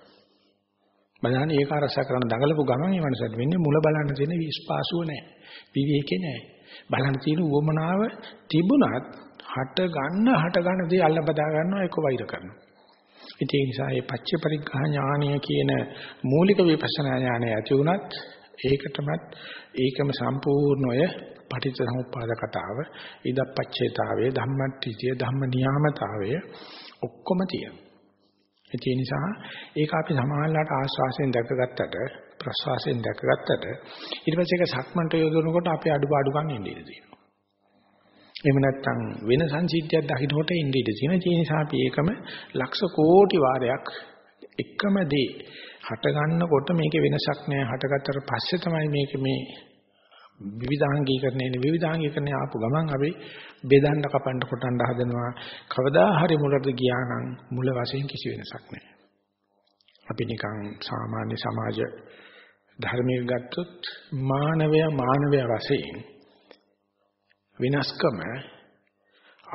බලන්න ඒක අරස කරන දඟලපු ගමන් මේ මනසට වෙන්නේ මුල බලන්න තියෙන විස්පාසුව නැහැ. විවේකේ නැහැ. බලන්න තියෙන උවමනාව තිබුණත් හට ගන්න හට ගන්න දේ අල්ල බදා ගන්නවා ඒක වෛර කරනවා. ඒ නිසා මේ පච්ච පරිග්‍රහ ඥානය කියන මූලික විපස්සනා ඥානය ඇති වුණත් ඒකටමත් ඒකම සම්පූර්ණය පටිච්චසමුප්පාද කතාව ඉදප්පච්චේතාවය ධම්මට්ඨිතිය ධම්ම නියාමතාවය ඔක්කොම තියෙනවා. ඒ නිසා ඒක අපි සමාහලට ආස්වාසයෙන් දැකගත්තට ප්‍රස්වාසයෙන් දැකගත්තට ඊට පස්සේ ඒක සක්මන්ට යොදනකොට අපේ අඩුපාඩුකම් එන්නේ තියෙනවා. එහෙම නැත්නම් වෙන සංසිද්ධියක් දකින්නකොට එන්නේ තියෙනවා. ඒ නිසා අපි ඒකම ලක්ෂ කෝටි වාරයක් එකම දේ හට ගන්නකොට මේකේ වෙනසක් නැහැ. හටගත්තට පස්සේ තමයි මේක මේ විවිධාංගීකරණය විවිධාංගීකරණය ආපු ගමන් අපි බෙදන්න කපන්න කොටන්න හදනවා. කවදා හරි මුලට ගියා නම් මුල වශයෙන් කිසි වෙනසක් නැහැ. අපි නිකන් සාමාන්‍ය සමාජ ධර්මයක ගත්තොත් මානවය මානවය වශයෙන් විනාශකම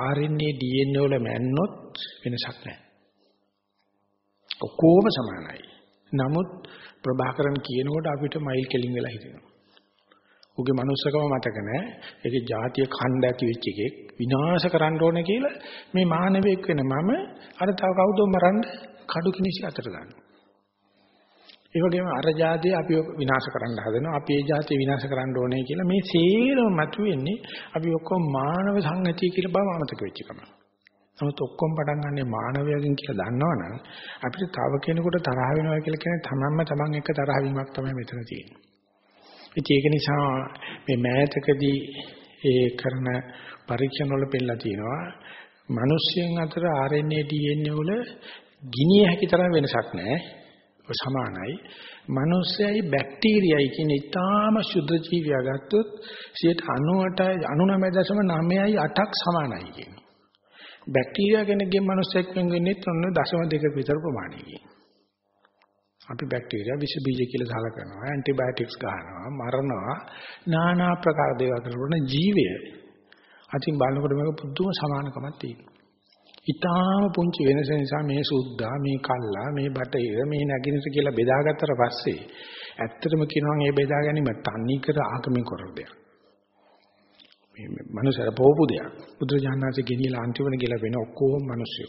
RNA DNA වල මැන්නොත් වෙනසක් නැහැ. ඔක්කොම සමානයි. නමුත් ප්‍රභාකරන් කියනකොට අපිට මයිල් කෙලින් වෙලා හිතෙනවා ඌගේ මනුස්සකම මතක නැහැ. ඒකේ ජාතිය ඛණ්ඩ ඇති වෙච්ච එකෙක් විනාශ කරන්න ඕනේ කියලා මේ මානවයෙක් වෙන මම අර තව කවුද මරන්න කඩු කිනිසි අතට ගන්නවා. ඒ වගේම අර ජාතිය අපි විනාශ කරන්න හදනවා. අපි ඒ ජාතිය විනාශ කරන්න ඕනේ කියලා මේ සීලම මතුවෙන්නේ අපි ඔක්කොම මානව සංගතිය කියලා බව අමතක වෙච්ච කම. නමුත් ඔක්කොම පටන් ගන්නේ මානවයෙන් කියලා දන්නවනම් අපිට තව කෙනෙකුට තරහ වෙනවා කියලා කියන්නේ තමන්ම තමන් එක්ක තරහ වීමක් තමයි මෙතන තියෙන්නේ. ඉතින් ඒක නිසා මේ මෑතකදී ඒ කරන පරීක්ෂණ වල පෙන්නලා තියෙනවා මිනිස්යන් අතර RNA DNA වල ගිනිය හැකි තරම් වෙනසක් නැහැ. සමානයි. මිනිස්සයයි බැක්ටීරියයි කියන ඊටාම ශුද්ධ ජීවියා ගත්තොත් 98යි 99.9යි 8ක් සමානයි කියනවා. බැක්ටීරියා කෙනෙක්ගෙන් මිනිස්සෙක් වෙන්නේ ඔන්න දශම දෙක විතර ප්‍රමාණයකින්. අපි බැක්ටීරියා විස බීජ කියලා සලකනවා ඇන්ටිබයොටික්ස් ගන්නවා මරනවා নানা ආකාර දේවල් කරන ජීවය අතින් බලනකොට මේක පුදුම සමානකමක් තියෙනවා. ඊටාම පුංචි වෙනස නිසා මේ සුද්ධා මේ කල්ලා මේ බටහිර මේ නැගිනස කියලා බෙදාගත්තට පස්සේ ඇත්තටම කියනවා මේ බෙදා ගැනීම තන්නේ කර ආගමික කර දෙයක්. මේ මනුස්සයර පොවපු දෙයක්. බුදුරජාණන්සේ ගෙනියලා අන්තිමට ගිලා වෙන ඔක්කොම මිනිස්සු.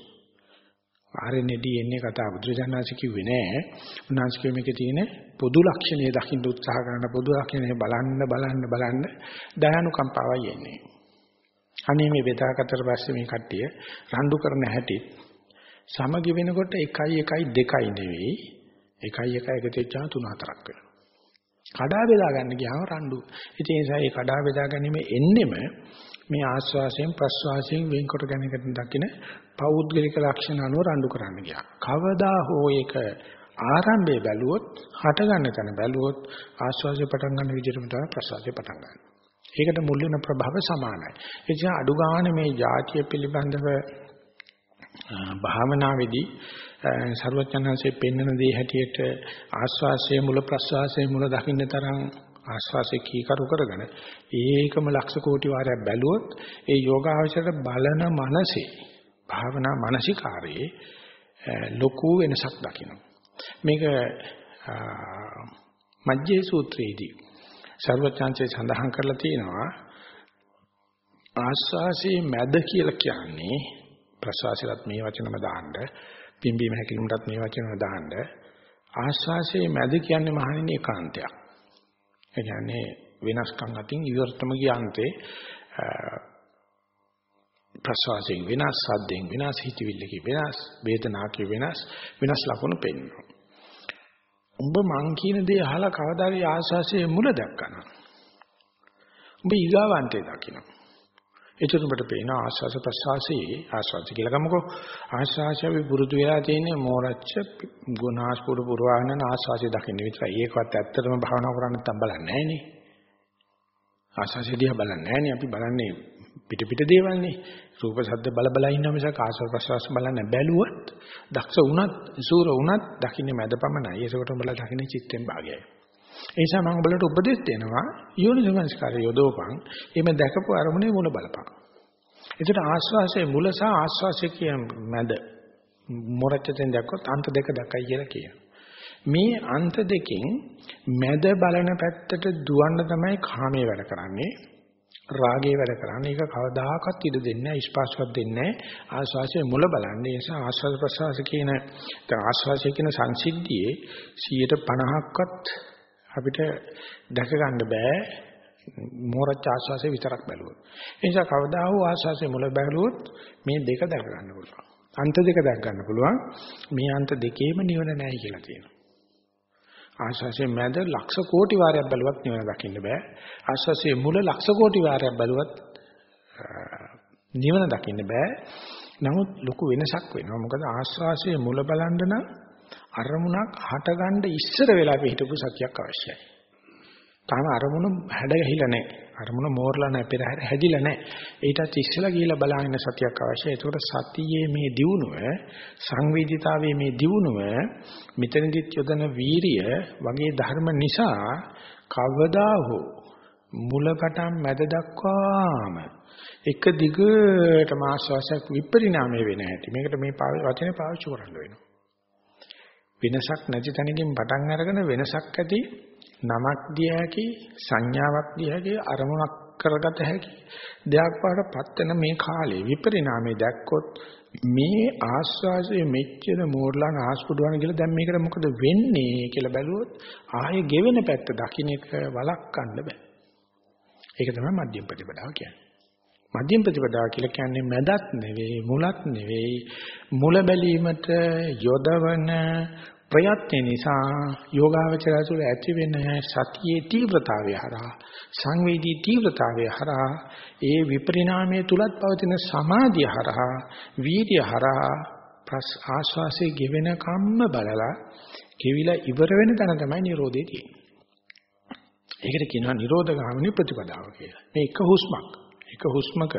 RNA DNA කතා බුදුරජාණන්සේ කිව්වේ නෑ. උන්වහන්සේ කිව්වේ මේකේ තියෙන පොදු ලක්ෂණය දකින්න උත්සාහ කරන පොදු ලක්ෂණය බලන්න බලන්න බලන්න දයානුකම්පාවයි එන්නේ. අනේ මේ බෙදාගත්තට පස්සේ මේ කට්ටිය රණ්ඩු කරන හැටි සමගි වෙනකොට 1 1 2යි නෙවෙයි 1 1 එකතු වෙච්චා 3 4ක් වෙනවා. කඩා බෙදා ගන්න ගියාම රණ්ඩු. ඉතින් ඒ නිසා මේ කඩා බෙදා ගැනීම එන්නෙම මේ ආස්වාසයෙන් ප්‍රස්වාසයෙන් වෙන්කොට ගැනීමකට දකින පෞද්ගලික ලක්ෂණ අනුව රණ්ඩු කරන්න ගියා. කවදා හෝ ඒක ආරම්භයේ බැලුවොත්, හට ගන්න තැන බැලුවොත් ආස්වාසය පටන් ගන්න විදිහටම තමයි ප්‍රස්වාසය පටන් ගන්න. ඒකට මුල් වෙන ප්‍රභව සමානයි. ඒ නිසා අඩු ගන්න මේ જાතිය පිළිබඳව භාවනාවේදී සර්වඥාන්සේ පෙන්වන දේ හැටියට ආස්වාසයේ මුල ප්‍රස්වාසයේ මුල දකින්න තරම් ආස්වාසේ කීකරු කරගෙන ඒකම ලක්ෂ කෝටි වාරයක් බැලුවොත් ඒ යෝගාවචරයට බලන මනසේ භාවනා මානසිකාරයේ ලොකු වෙනසක් දකිනවා. මේක මජ්ජේ සූත්‍රයේදී ਸਰවඥාන්සේ සඳහන් කරලා තියෙනවා ආස්වාසේ මැද කියලා කියන්නේ ප්‍රසවාසයත් මේ වචනම දාන්න පිම්බීම හැකිලිමටත් මේ වචනම දාන්න ආස්වාසේ මැද කියන්නේ මහණෙනි ඒකාන්තයක්. ඒ කියන්නේ වෙනස්කම් අතින් ඉවරටම ගියාන්තේ ප්‍රසවාසයෙන් වෙනස් සද්දෙන් වෙනස් හිතවිල්ලකින් වෙනස් වේදනාවකින් වෙනස් වෙනස් ලක්ෂණ පෙන්වනවා. උඹ මං කියන දේ අහලා කවදාද ආශාසයේ මුල දැක්කන. උඹ ඊගාවන්තේ දකින්න. එතනකට පේන ආස්වාස ප්‍රසවාසයේ ආස්වාස කියලා ගමුකෝ. ආස්වාසය අපි පුරුදු වෙලා තියෙන්නේ මෝරච්ච ගුණාස්පුර පුරවාගෙන ආස්වාසය දකින්න විතරයි. ඒකවත් ඇත්තටම භාවනා කරන්න නැත්තම් බලන්නේ නැහනේ ආස්වාසය දිහා බලන්නේ නැහනේ අපි බලන්නේ පිට පිට දේවල්නේ රූප ශබ්ද බල බල ඉන්න මිසක් ආස්වාස ප්‍රසවාස බලන්න බැලුවොත් දක්ෂ වුණත් සූර වුණත් දකින්නේ මැද පමණයි ඒකට උඹලා දකින්නේ චිත්තෙන් භාගයයි. ඒ නිසා මම උඹලට උපදෙස් දෙනවා යෝනිසමස්කාරය යොදවපන්. එimhe දැකපු අරමුණේ මුල බලපන්. එතකොට ආස්වාසයේ මුල සහ ආස්වාසයේ කියන මැද මොරච්චෙන් දැක්කොත් අන්ත දෙක දැකයි කියලා කියනවා. මේ අන්ත දෙකෙන් මැද බලන පැත්තට දුවන්න තමයි කාමයේ වැඩ කරන්නේ. රාගයේ වැඩ කරන්නේ. ඒක කවදාකවත් ඉඩ දෙන්නේ නැහැ, ස්පර්ශවත් දෙන්නේ නැහැ. ආස්වාසයේ මුල බලන්නේ. ඒ නිසා ආස්වාද ප්‍රසවාස කියන ආස්වාසයේ කියන සංසිද්ධියේ 50%ක්වත් අපිට දැක ගන්න බෑ මෝරච්ච ආස්වාසේ විතරක් බැලුවොත්. ඒ නිසා කවදා හෝ ආස්වාසේ මුල බැලුවොත් මේ දෙක දැක ගන්න පුළුවන්. අන්ත දෙක දැක ගන්න පුළුවන්. මේ අන්ත දෙකේම නිවන නැහැ කියලා කියනවා. ආස්වාසේ මැද ලක්ෂ කෝටි වාරයක් බැලුවත් නිවන දකින්න බෑ. ආස්වාසේ මුල ලක්ෂ කෝටි වාරයක් බැලුවත් නිවන දකින්න බෑ. නමුත් ලොකු වෙනසක් වෙනවා. මොකද ආස්වාසේ මුල බලන්න නම් අරමුණක් හටගන්න ඉස්සර වෙලා පිටපු සතියක් අවශ්‍යයි. තාම අරමුණ හැඩ ගැහිලා නැහැ. අරමුණ මෝරලා නැහැ, පෙරහැර හැදිලා නැහැ. ඊටත් ඉස්සලා ගිහිලා බලහින්න සතියක් අවශ්‍යයි. ඒකට සතියේ මේ දියුණුව, සංවේදීතාවයේ මේ දියුණුව, මෙතනදිත් යොදන වීරිය වගේ ධර්ම නිසා කවදා හෝ මුලපටන් මැද දක්වාම එක දිගටම ආශ්වාසයක් විපරිණාමය වෙන හැටි. මේකට මේ වචනේ පාවිච්චි කරන්න වෙනවා. වෙනසක් නැති තැනකින් පටන් අරගෙන වෙනසක් ඇති නමක් දිය හැකි සංඥාවක් දිය හැකි අරමුණක් කරගත හැකි දෙයක් පාටපත් වෙන මේ කාලේ විපරිණාමය දැක්කොත් මේ ආස්වාදයේ මෙච්චර මෝරලන ආස්පුඩුවන කියලා දැන් මේකට මොකද වෙන්නේ කියලා බැලුවොත් ආයේ ගෙවෙන පැත්ත දකින්න එක වළක්වන්න බෑ. ඒක තමයි මධ්‍යම ප්‍රතිපදාව කියන්නේ. මධ්‍යම ප්‍රතිපදාව කියලා කියන්නේ මැදත් නෙවෙයි මුලත් නෙවෙයි මුල බැලීමට යොදවන ප්‍රයත්න නිසා යෝගාවචරය තුළ ඇති වෙන සතියේ තීව්‍රතාවය හරහා සංවේදී තීව්‍රතාවය හරහා ඒ විපරිණාමයේ තුලත් පවතින සමාධිය හරහා වීර්ය හරහා ආස්වාසේ ගෙවෙන කම්ම බලලා කෙවිලා ඉවර වෙන තැන තමයි Nirodhe තියෙන්නේ. ඒකට කියනවා Nirodha ගාමිනී ප්‍රතිපදාව කියලා. මේ එක හුස්මක් එක හුස්මක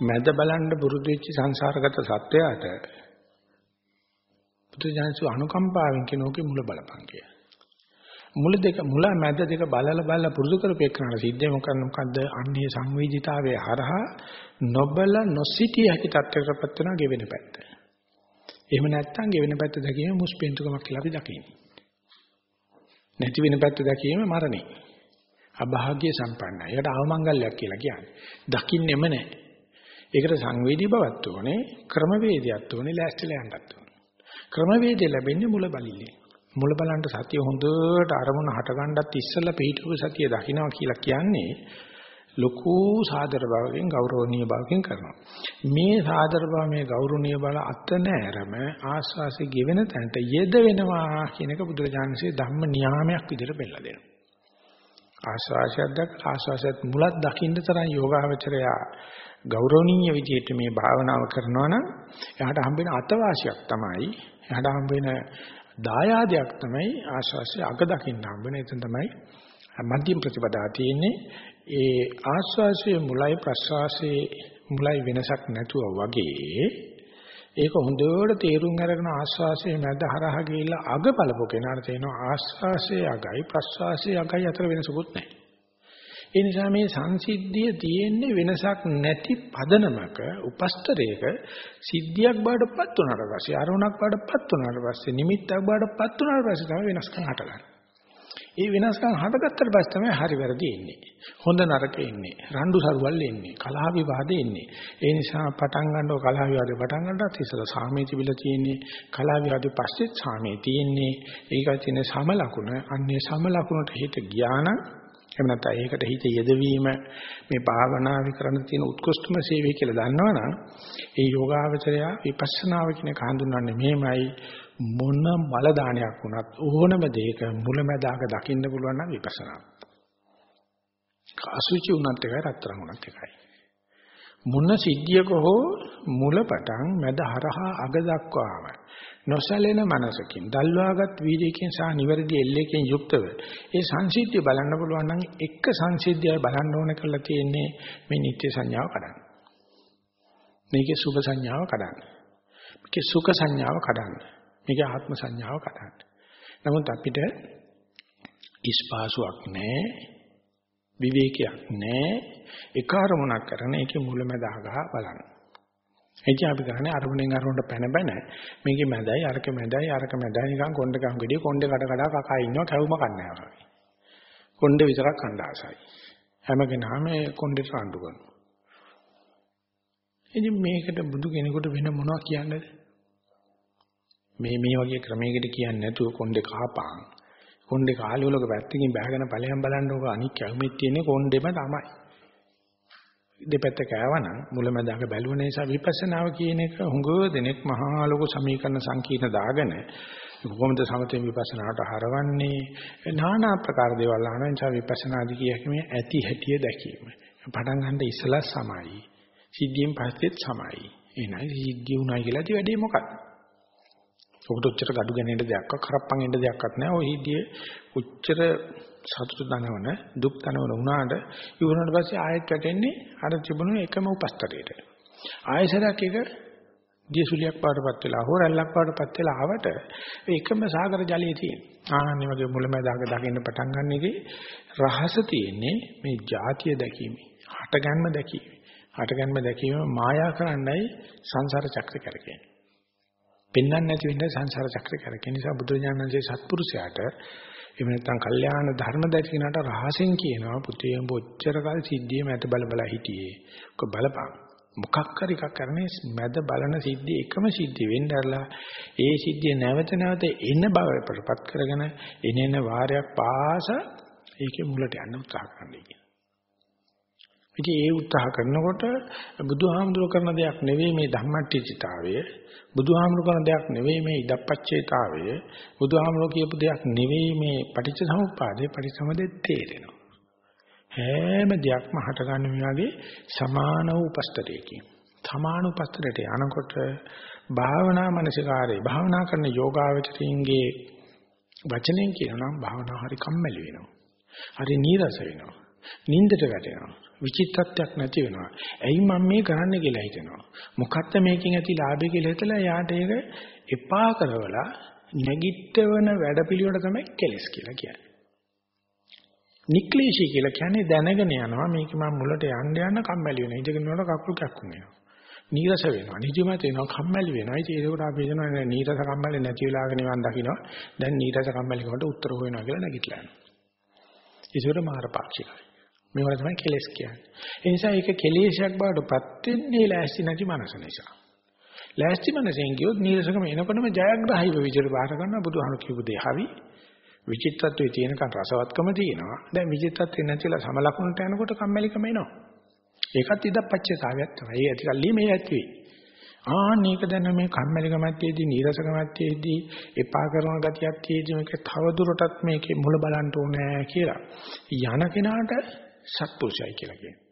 මැද බලන්න පුරුදු වෙච්ච සංසාරගත සත්වයාට බුදුජානසු අනුකම්පාවෙන් කියනෝකේ මුල බලපං කිය. මුල දෙක මුල මැද දෙක බලලා බලලා පුරුදු කරපේකනට සිද්ධ මොකක්ද මොකද්ද අන්නේ සංවේදිතාවයේ හරහා නොබල නොසිටිය හැකි තත්ත්වයකටපත් වෙනා ගෙවෙන පැත්ත. එහෙම නැත්නම් ගෙවෙන පැත්ත දැකීම මුස්පෙන්තුකමක් කියලා අපි දකින්නේ. නැති වෙන පැත්ත දැකීම මරණේ. අභාග්‍ය සම්පන්නයි. ඒකට අවමංගල්‍යයක් කියලා කියන්නේ. දකින්නෙම නැහැ. ඒකට සංවේදී බවක් ඕනේ, ක්‍රමවේදයක් ඕනේ, ලෑස්තිලා යන්නත් ඕනේ. ක්‍රමවේදය ලැබෙන්නේ මුල බලින්නේ. මුල බලන්න සතිය හොඳට අරමුණ හටගන්නත් ඉස්සෙල්ලා පිටුපු සතිය දකින්නවා කියලා කියන්නේ ලොකු සාදර භාවයෙන් ගෞරවනීය භාවයෙන් කරනවා. මේ සාදර භාව මේ ගෞරවනීය බල අත නැරම ආස්වාසේ ගෙවෙන තැනට යෙද වෙනවා කියන එක බුදුරජාණන්සේ ධම්ම නියාමයක් විදිහට බෙල්ලා දෙනවා. ආස්වාසයක් දැක ආස්වාසයත් මුලක් දකින්න තරම් යෝගාවචරයා ගෞරවනීය විදිහට මේ භාවනාව කරනවා නම් එයාට හම්බෙන අතවාසියක් තමයි. එයාට හම්බෙන දායාදයක් තමයි ආස්වාසය අග දකින්න හම්බෙන. එතන තමයි මධ්‍යම ප්‍රතිපදා තියෙන්නේ. ඒ ආස්වාසයේ මුලයි ප්‍රස්වාසයේ මුලයි වෙනසක් නැතුව වගේ ඒක හොඳට තේරුම් අරගෙන ආස්වාසයේ මැද හරහා ගිහිල්ලා අග බලපො කෙනාට තේනවා ආස්වාසයේ අගයි ප්‍රස්වාසයේ අගයි අතර වෙනසකුත් නැහැ. ඒ නිසා මේ සංසිද්ධිය තියෙන්නේ වෙනසක් නැති පදනමක උපස්තරයක සිද්ධියක් බාටපත් වුණාට පස්සේ අරමුණක් බාටපත් වුණාට පස්සේ නිමිත්තක් බාටපත් වුණාට පස්සේ තමයි වෙනස්කම් හටගන්නේ. ඒ වෙනස්කම් හටගත්තට පස්සේ තමයි හරි වැරදි එන්නේ. හොඳ නරක එන්නේ. රණ්ඩු සරුවල් එන්නේ. කලහ විවාද එන්නේ. ඒ නිසා පටන් ගන්නව කලහ විවාදේ පටන් ගන්නත් ඉස්සලා සාමයේ තිබිලා තියෙන්නේ. කලහ විවාදේ පස්සෙත් සාමයේ තියෙන්නේ. ඒක තියෙන සම ලකුණ. අන්නේ සම ලකුණට හිත ගියානම් එහෙම නැත්නම් ඒකට හිත යෙදවීම මේ භාවනාවි කරන්න තියෙන උත්කෘෂ්ඨම සේවය කියලා දන්නවනම් ඒ යෝගාවචරය විපස්සනාව කියන කඳුන්වන්නේ මෙහෙමයි මොන මල දානයක් වුණත් ඕනම දෙයක මුලැමැදාක දකින්න පුළුවන් නම් විපස්සනා. අසුචි වුණත් එකයි රත්තරන් වුණත් එකයි. මොන සිද්ධියක හෝ මුලපටන් මැද හරහා අග දක්වාම නොසැලෙන මනසකින් දල්වාගත් වීර්යයෙන් සහ නිවැරදි එල්ලේකින් යුක්තව ඒ සංසිද්ධිය බලන්න පුළුවන් නම් එක සංසිද්ධියයි බලන්න ඕන කරලා තියෙන්නේ මේ නිත්‍ය සංඥාව කඩන්න. මේකේ සුභ සංඥාව කඩන්න. මේකේ සුඛ සංඥාව කඩන්න. මේකේ ආත්ම සංඥාව කඩන්න. නමුත් අපිට ඉස්පාසුවක් නැහැ. විවේකයක් නැහැ. එක අරමුණක් කරන එකේ මුලැමැදාගහ බලන්න. එච්ච අපි කරන්නේ අරමුණෙන් අරමුණට පැන බැන මේකේ මැදයි අරක මැදයි අරක මැදයි නිකන් කොණ්ඩ ගම් ගෙඩිය කොණ්ඩ කඩ කඩ කකා ඉන්නවා කැවුම කන්නේ නැහැ. කොණ්ඩ විතරක් කණ්ඩ ආසයි. හැම කෙනාම මේ කොණ්ඩේට රණ්ඩු කරනවා. ඉතින් මේකට බුදු කෙනෙකුට වෙන මොනවද කියන්නේද? මේ මේ වගේ ක්‍රමයකට කියන්නේ නැතුව කොණ්ඩේ කහපාන්. කොණ්ඩේ කාලේ වලක පැත්තකින් බහගෙන ඵලයන් බලන්නකො අනික් කැවුමෙත් තියෙන්නේ කොණ්ඩෙම තමයි. දෙපැත්ත කෑවනම් මුලමඳාක බැලුව නිසා විපස්සනාව කියන එක හුඟ දෙනෙක් මහා ලොකු සමීකරණ සංකීර්ණ දාගෙන කොහොමද සමතේ විපස්සනාට හරවන්නේ নানা ආකාර දේවල් අහන නිසා විපස්සනාදි කියන්නේ ඇති හැටිය දැකීම. පටන් ගන්න ඉස්සලා සමයි. සිද්ධියෙන් පස්සෙත් සමයි. එනයි සිද්ධිය උනායි කියලා ඉතින් වැඩේ මොකක්ද? ඔකට උච්චර gadu ගැනීම දෙයක්වත් කරප්පන් එන්න දෙයක්වත් නැහැ. ඔය හිදී උච්චර සතුට දනවන දුක් දනවන වුණාට ඉවරනට පස්සේ ආයෙත් වැටෙන්නේ අර තිබුණු එකම උපස්තරයට. ආයෙසරක් එක දියසුලියක් පාටපත් වෙලා හෝ රැල්ලක් පාටපත් වෙලා ආවට ඒකම සාගර ජලයේ තියෙන. ආන්නේ වගේ මුලමඳාක දකින්න පටන් ගන්න එකේ රහස තියෙන්නේ මේ જાතිය දැකීමේ. හටගන්ම දැකීමේ. හටගන්ම දැකීම මායා කරන්නයි සංසාර චක්‍ර කරකෙන්නේ. පෙන්වන්න නැති වෙන්නේ සංසාර චක්‍ර කරකෙන නිසා බුදුරජාණන්සේ සත්පුරුෂයාට එහෙම නැත්නම් කල්යාණ ධර්ම දැකිනාට රහසෙන් කියනවා පුතේ උඹ ඔච්චර කාල සිද්ධිය මැද බල බල හිටියේ. ඔක බලපන්. මොකක් හරි එකක් කරන්නේ මැද බලන සිද්ධිය එකම සිද්ධිය වෙන්නදලා ඒ සිද්ධිය නැවත නැවත එන බවටපත් කරගෙන එනේන වාරයක් පාස ඒකේ මුලට යන්න උත්සාහ කරන්න කියන. ඉතින් ඒ උත්සාහ කරනකොට බුදුහාමුදුර කරන දෙයක් නෙවෙයි මේ ධම්මට්ටිචිතාවය. බුදුහාමුදුර කරන දෙයක් නෙවෙයි මේ ඉදප්පච්චේතාවය. බුදුහාමුදුර කියපු දෙයක් නෙවෙයි මේ පටිච්ච සමුප්පාදේ පරිසමදේ තේරෙනවා. හැම දෙයක්ම හටගන්න විනාගේ සමාන වූ උපස්තරයකින්. සමාන උපස්තරයට යනකොට භාවනා මනසිකාරේ භාවනා කරන යෝගාවචරින්ගේ වචනෙන් කියනනම් භාවනා හරි කම්මැලි වෙනවා. හරි නීරස වෙනවා. නින්දට වැටෙනවා. විචිත්තත්වයක් නැති වෙනවා. ඇයි මම මේ කරන්න කියලා හිතෙනවා. මොකක්ද මේකෙන් ඇති ලාභය කියලා හිතලා යාට ඒක එපා කරවලා නැගිටවන වැඩපිළිවෙල තමයි කෙලස් කියලා කියන්නේ. නික්ලේශී කියලා කියන්නේ දැනගෙන යනවා මේක මම මුලට යන්න යන්න කම්මැලි වෙනවා. ඉඳගෙන යනකොට කකුල් කැක්කුම් වෙනවා. නීරස වෙනවා. නිදිමත වෙනවා. කම්මැලි වෙනවා. ඉතින් ඒකට අපි හිතනවා නීරස කම්මැලි නැති වෙලාවක නිවන් දකින්නවා. දැන් නීරස කම්මැලි කොට උත්තර හොයනවා කියලා නැගිටලා යනවා. ඒකට මාරපාක්ෂිකයි. මේවා තමයි කෙලෙස් කියන්නේ. ඒ නිසා ඒක කෙලෙසයක් බවටපත් වෙන්නේ ලෑස්ති නැති මනස නිසා. ලෑස්ති මනසෙන් ගියොත් නීරසකම එනකොටම ජයග්‍රහීව විචාර බාර ගන්න බුදුහාම කියපු දේ හරි. විචිත්තත්වයේ තියෙනකන් රසවත්කම තියෙනවා. දැන් විචිත්තත්වේ නැතිලා සම ලකුණට යනකොට කම්මැලිකම එනවා. ඒකත් ඉදපච්චතාවයක් තමයි. ඒ ඇති කල්ලි මේ ඇති වෙයි. ආන්න ඒක දැන මේ කම්මැලිකමත්යේදී නීරසකමත්යේදී එපා කරන ගතියත්යේදී මේක තව දුරටත් මේකේ මුල බලන්න ඕනේ කියලා. යන කෙනාට සත්පුරුෂයයි කියලා කියනවා.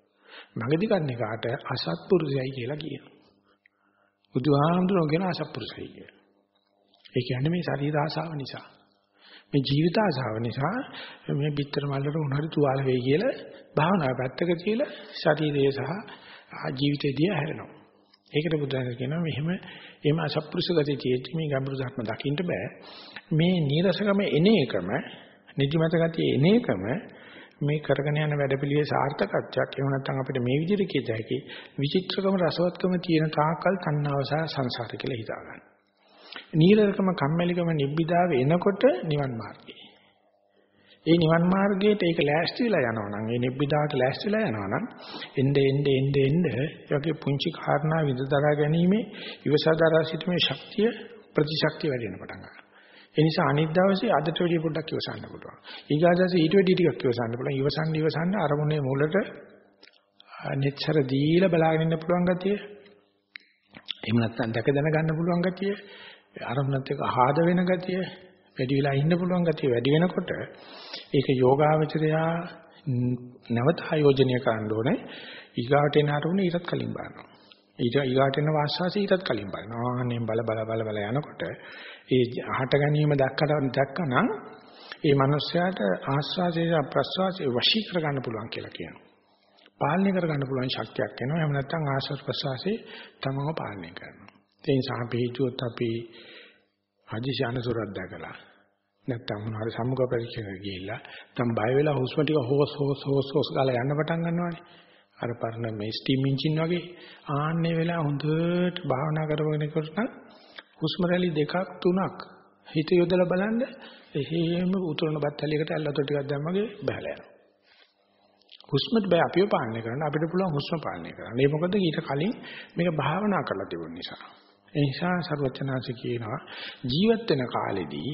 මගදී කන්නේ කාට අසත්පුරුෂයයි කියලා කියනවා. බුදුහාමුදුරුවෝ කියන අසත්පුරුෂයයි කියලා. ඒ කියන්නේ මේ ශරීර ආසාව නිසා. මේ ජීවිත ආසාව නිසා මේ පිටර මල්ලට උනහරි තුවාල වෙයි කියලා භාවනාව පැත්තක තියලා ශරීරය සහ ජීවිතේදී හැරෙනවා. ඒකට බුදුහාම කියනවා මෙහෙම එහෙම අසත්පුරුෂ ගතිය තියෙද්දි මේ ගැඹුරු ධර්ම දකින්න බෑ. මේ නීරසකම එන එකම නිදිමත ගතිය එන එකම මේ කරගෙන යන වැඩපිළිවෙල සාර්ථකත්වයක් එහෙම නැත්නම් අපිට මේ විදිහට කියත හැකි විචිත්‍රකම රසවත්කම තියෙන තාකල් තණ්හාව සහ සංසාර කියලා හිතා ගන්න. නීලකම කම්මැලිකම නිබ්බිදාව එනකොට නිවන් මාර්ගය. ඒ නිවන් මාර්ගයට ඒක ලෑස්ති වෙලා යනවා නම් ඒ නිබ්බිදාට ලෑස්ති වෙලා යනවා නම් එnde එnde එnde එnde යකේ පුංචි කාරණා විදතරා ගැනීමේ ඉවසාදරා සිටීමේ ශක්තිය ප්‍රතිශක්තිය වැඩි වෙන පටන් ගන්නවා. ඒ නිසා අනිත් දවසේ අදට වැඩිය පොඩ්ඩක් ඉවසන්න පුළුවන්. ඊගාදසේ ඊට වැඩිය ටිකක් ඉවසන්න පුළුවන්. ඉවසන්න ඉවසන්න අරමුණේ මූලට netතර දීලා බලාගෙන ඉන්න පුළුවන් ගතිය. එහෙම නැත්නම් දැක දැන ගන්න පුළුවන් ගතිය. අරමුණත් එක්ක ආහද වෙන ගතිය. වැඩි වෙලා ඉන්න පුළුවන් ගතිය වැඩි වෙනකොට ඒක යෝගාවචරයා නැවත ආයෝජනය කරන්න ඕනේ. ඊගාට එන අරමුණ ඊටත් කලින් බලනවා. ඊට ඊගාට එන වාස්වාසය ඊටත් කලින් බලනවා. ආන්නේ බල බල බල බල යනකොට ඒ හට ගැනීම දැක්කට දැක්කනම් ඒ මනුස්සයාට ආස්වාදයේ ප්‍රස්වාසයේ වශී කර ගන්න පුළුවන් කියලා කියනවා. පාලනය කර ගන්න පුළුවන් ශක්තියක් එනවා. එහෙම නැත්නම් ආස්වාද ප්‍රස්වාසයේ තමම පාලනය කරනවා. ඒ නිසා අපි හිතුවොත් අපි හදිසියනසුරක් දැකලා නැත්තම් මොනවාරි සම්මුඛ පරීක්ෂණයකට ගිහිල්ලා නැත්තම් බය වෙලා හුස්ම ටික හොස් හොස් හොස් හොස් ගාලා යන්න පටන් ගන්නවානේ. අර පරණ මේ ස්ටීම් එන්ජින් වගේ ආන්නේ වෙලා හොඳට භාවනා කරගෙන ඉන්නකොට හුස්ම රැලි දෙකක් තුනක් හිත යොදලා බලන්න එහෙම උතුරන බත්තලියකට ඇල්ලතොට ටිකක් දැම්මගේ බහලා යනවා. හුස්මත් බෑ අපිව පාලනය කරන්න අපිට පුළුවන් හුස්ම පාලනය කරන්න. ඒ මොකද ඊට කලින් මේක භාවනා කරලා තිබුණ නිසා. ඒ නිසා සර්වචනාංශ කියනවා ජීවත් වෙන කාලෙදී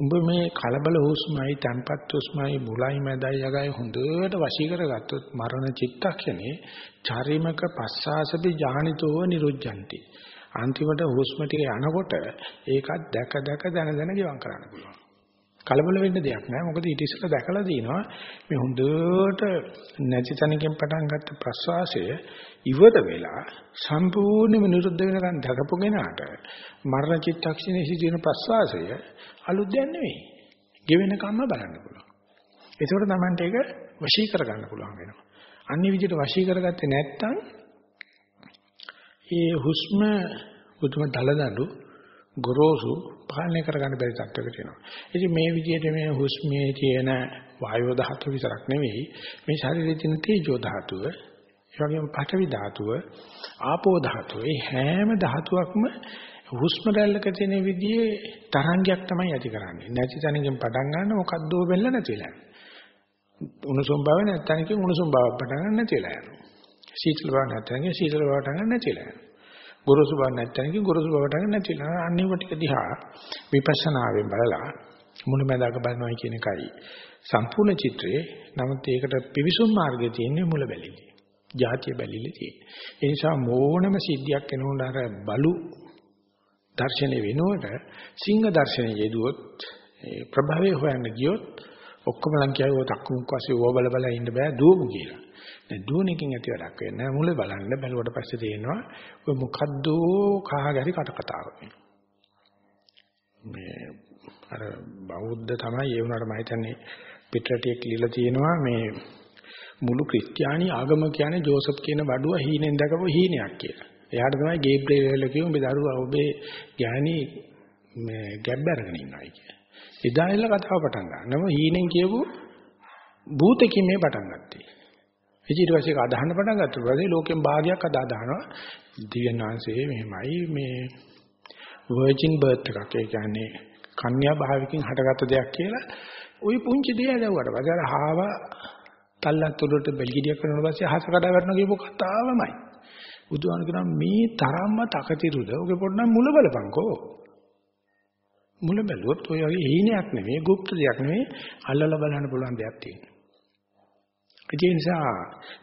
උඹ මේ කලබල හුස්මයි තන්පත් හුස්මයි මුලයි මැදයි යගයි හොඳට වශී කරගත්තොත් මරණ චිත්තක්ෂණේ චරිමක පස්සාසපි ඥානිතෝ නිරුද්ධಂತಿ අන්තිමට හුස්ම ටික යනකොට ඒකත් දැක දැක දන දන ගිවන් කරන්න පුළුවන්. කලබල වෙන්න දෙයක් නෑ මොකද ඊට ඉස්සෙල්ලා දැකලා දිනවා මේ හොඳට නැති තැනකින් පටන් ගත්ත ප්‍රස්වාසය ඉවර වෙලා සම්පූර්ණයෙන්ම නිරුද්ධ වෙනකන් දකපු කෙනාට මරණ චිත්තක්ෂණයේ සිදුවෙන ප්‍රස්වාසය අලුත් දෙයක් නෙවෙයි. ගෙවෙන කම්ම බලන්න පුළුවන්. ඒකෝට Tamante ඒක වශී කරගන්න පුළුවන් වෙනවා. අනිත් විදිහට වශී කරගත්තේ නැත්නම් ඒ හුස්ම උතුම දලදඬු ගොරෝසු පාලනය කරගන්න බැරි තත්ත්වයකට එනවා. ඉතින් මේ විදිහට මේ හුස්මේ තියෙන වායෝ ධාතුව විතරක් නෙවෙයි මේ ශරීරයේ තියෙන තේජෝ ධාතුව ඒ වගේම පඨවි ධාතුව, ආපෝ ධාතුව, මේ හැම ධාතුවක්ම හුස්ම රැල්ලක තියෙන විදිහේ තරංගයක් තමයි ඇති කරන්නේ. නැති තැනකින් පටන් ගන්න මොකද්දෝ වෙන්න නැතිලා. උණුසුම් බව නැත්නම් උණුසුම් බවක් පටන් ගන්න නැතිලා යනවා. සීතල බව නැත්නම් සීතල බවට ගන්න නැතිලා යනවා. ගොරෝසු බව නැත්නම් ගොරෝසු බවට ගන්න නැතිලා. අන්නේව ටික දිහා විපස්සනාවෙන් බලලා මුලැමැදාක බලනවා කියන එකයි සම්පූර්ණ චිත්‍රයේ නමුත් ඒකට පිවිසුම් මාර්ගයේ තියෙන්නේ මුල බැලිලි. ಜಾතිය බැලිලි තියෙන්නේ. ඒ නිසා මොනම සිද්ධියක් එනකොට අර බලු දර්ශනේ වෙනුවට සිංහ දර්ශනේ යෙදුවොත් ඒ ප්‍රභවය හොයන්න ගියොත් ඔක්කොම ලං කියවෝ තක්කුමුක් වශයෙන් ඕව බල බල ඉන්න බෑ දුවමු කියලා. දැන් දුවන එකකින් ඇති වැඩක් වෙන්නේ නැහැ. මුල බලන්න බැලුවට පස්සේ තේරෙනවා ඔය මොකද්ද කහගරි කට කතාවක්. මේ අර බෞද්ධ තමයි ඒ වුණාට මම හිතන්නේ පිටරටියක් ලියලා තියෙනවා මේ මුළු ක්‍රිස්තියානි ආගම කියන්නේ ජෝසප් කියන වඩුව හීනෙන් දැකපු හීනයක් කියලා. එයාට තමයි ගේබ්‍රියෙල් කියුම් ඔබේ දරුවා ඔබේ ගෑණි මේ ගැබ් අරගෙන ඉන්නයි කිය. එදා ඉල්ල කතාව පටන් ගන්නම හීනෙන් කියපු භූතකින් මේ පටන් ගත්තේ. ඊට පස්සේ ඒක අදහන්න පටන් ගත්තා. ඊපස්සේ ලෝකෙන් භාගයක් අදා දානවා. දිව්‍යඥාන්සේ මෙහෙමයි මේ වර්ජින් බර්ත් එකක්. ඒ කියන්නේ කන්‍යා භාවිකින් හටගත්ත දෙයක් කියලා ওই පුංචි දේ ඇදුවට පස්සේ අර හාව තල්ලත් උඩට බෙල්ගිඩිය කරනවා පස්සේ අහස කඩා වැටෙනවා කියපු කතාවමයි. බුදුහාම කියනවා මේ තරම්ම තකතිරුද ඔගේ පොඩ්ඩක් මුල බලපංකෝ. මුල බැලුවොත් ඔය වගේ හීනයක් නෙමෙයි, গুপ্ত දෙයක් නෙමෙයි, අල්ලලා බලන්න පුළුවන් දෙයක් තියෙනවා. ඒ නිසා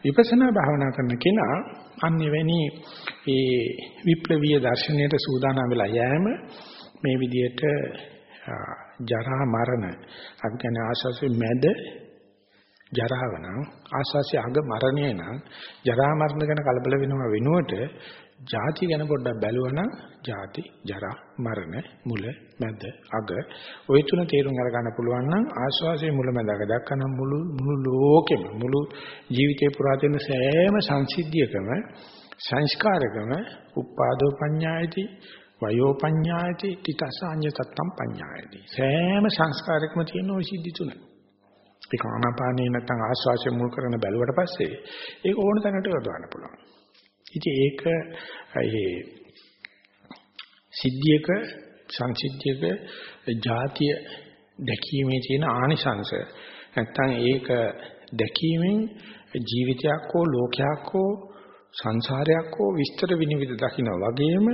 විපස්සනා භාවනා කරන කෙනා අන්නෙවැනි ඒ විප්ලවීය දර්ශනයට සූදානම් වෙලා යෑම මේ විදිහට ජරා මරණ. අපි කියන්නේ ආශාසෙ මැද ජරාව නම් ආස්වාසිය අග මරණය නම් ජරා මරණ ගැන කලබල වෙනව වෙනුවට ಜಾති ගැන පොඩ්ඩක් බැලුවනම් ಜಾති, ජරා, මරණ, මුල, මැද, අග ওই තුන තේරුම් අරගන්න පුළුවන් නම් ආස්වාසේ මුල මැද අග දක්කනම් මුළු මුළු ලෝකෙම මුළු ජීවිතේ පුරා තියෙන සෑම සංසිද්ධියකම සංස්කාරකම උපාදෝ පඤ්ඤායති වයෝ පඤ්ඤායති තිතසාඤ්ඤ තත්තම් පඤ්ඤායති. සෑම සංස්කාරකම තියෙන ওই සිද්ධි තුන. ඒක ආනාපානේ නැත්නම් ආස්වාසය මුල් කරන බැලුවට පස්සේ ඒක ඕන තැනට යොදවන්න පුළුවන්. ඉතින් ඒක ඒ සිද්ධියක සංසිද්ධියක ಜಾතිය දැකීමේ තියෙන ආනිසංශ නැත්නම් ඒක දැකීමෙන් ජීවිතයක් හෝ ලෝකයක් හෝ සංසාරයක් හෝ විස්තර විනිවිද දකින්න වගේම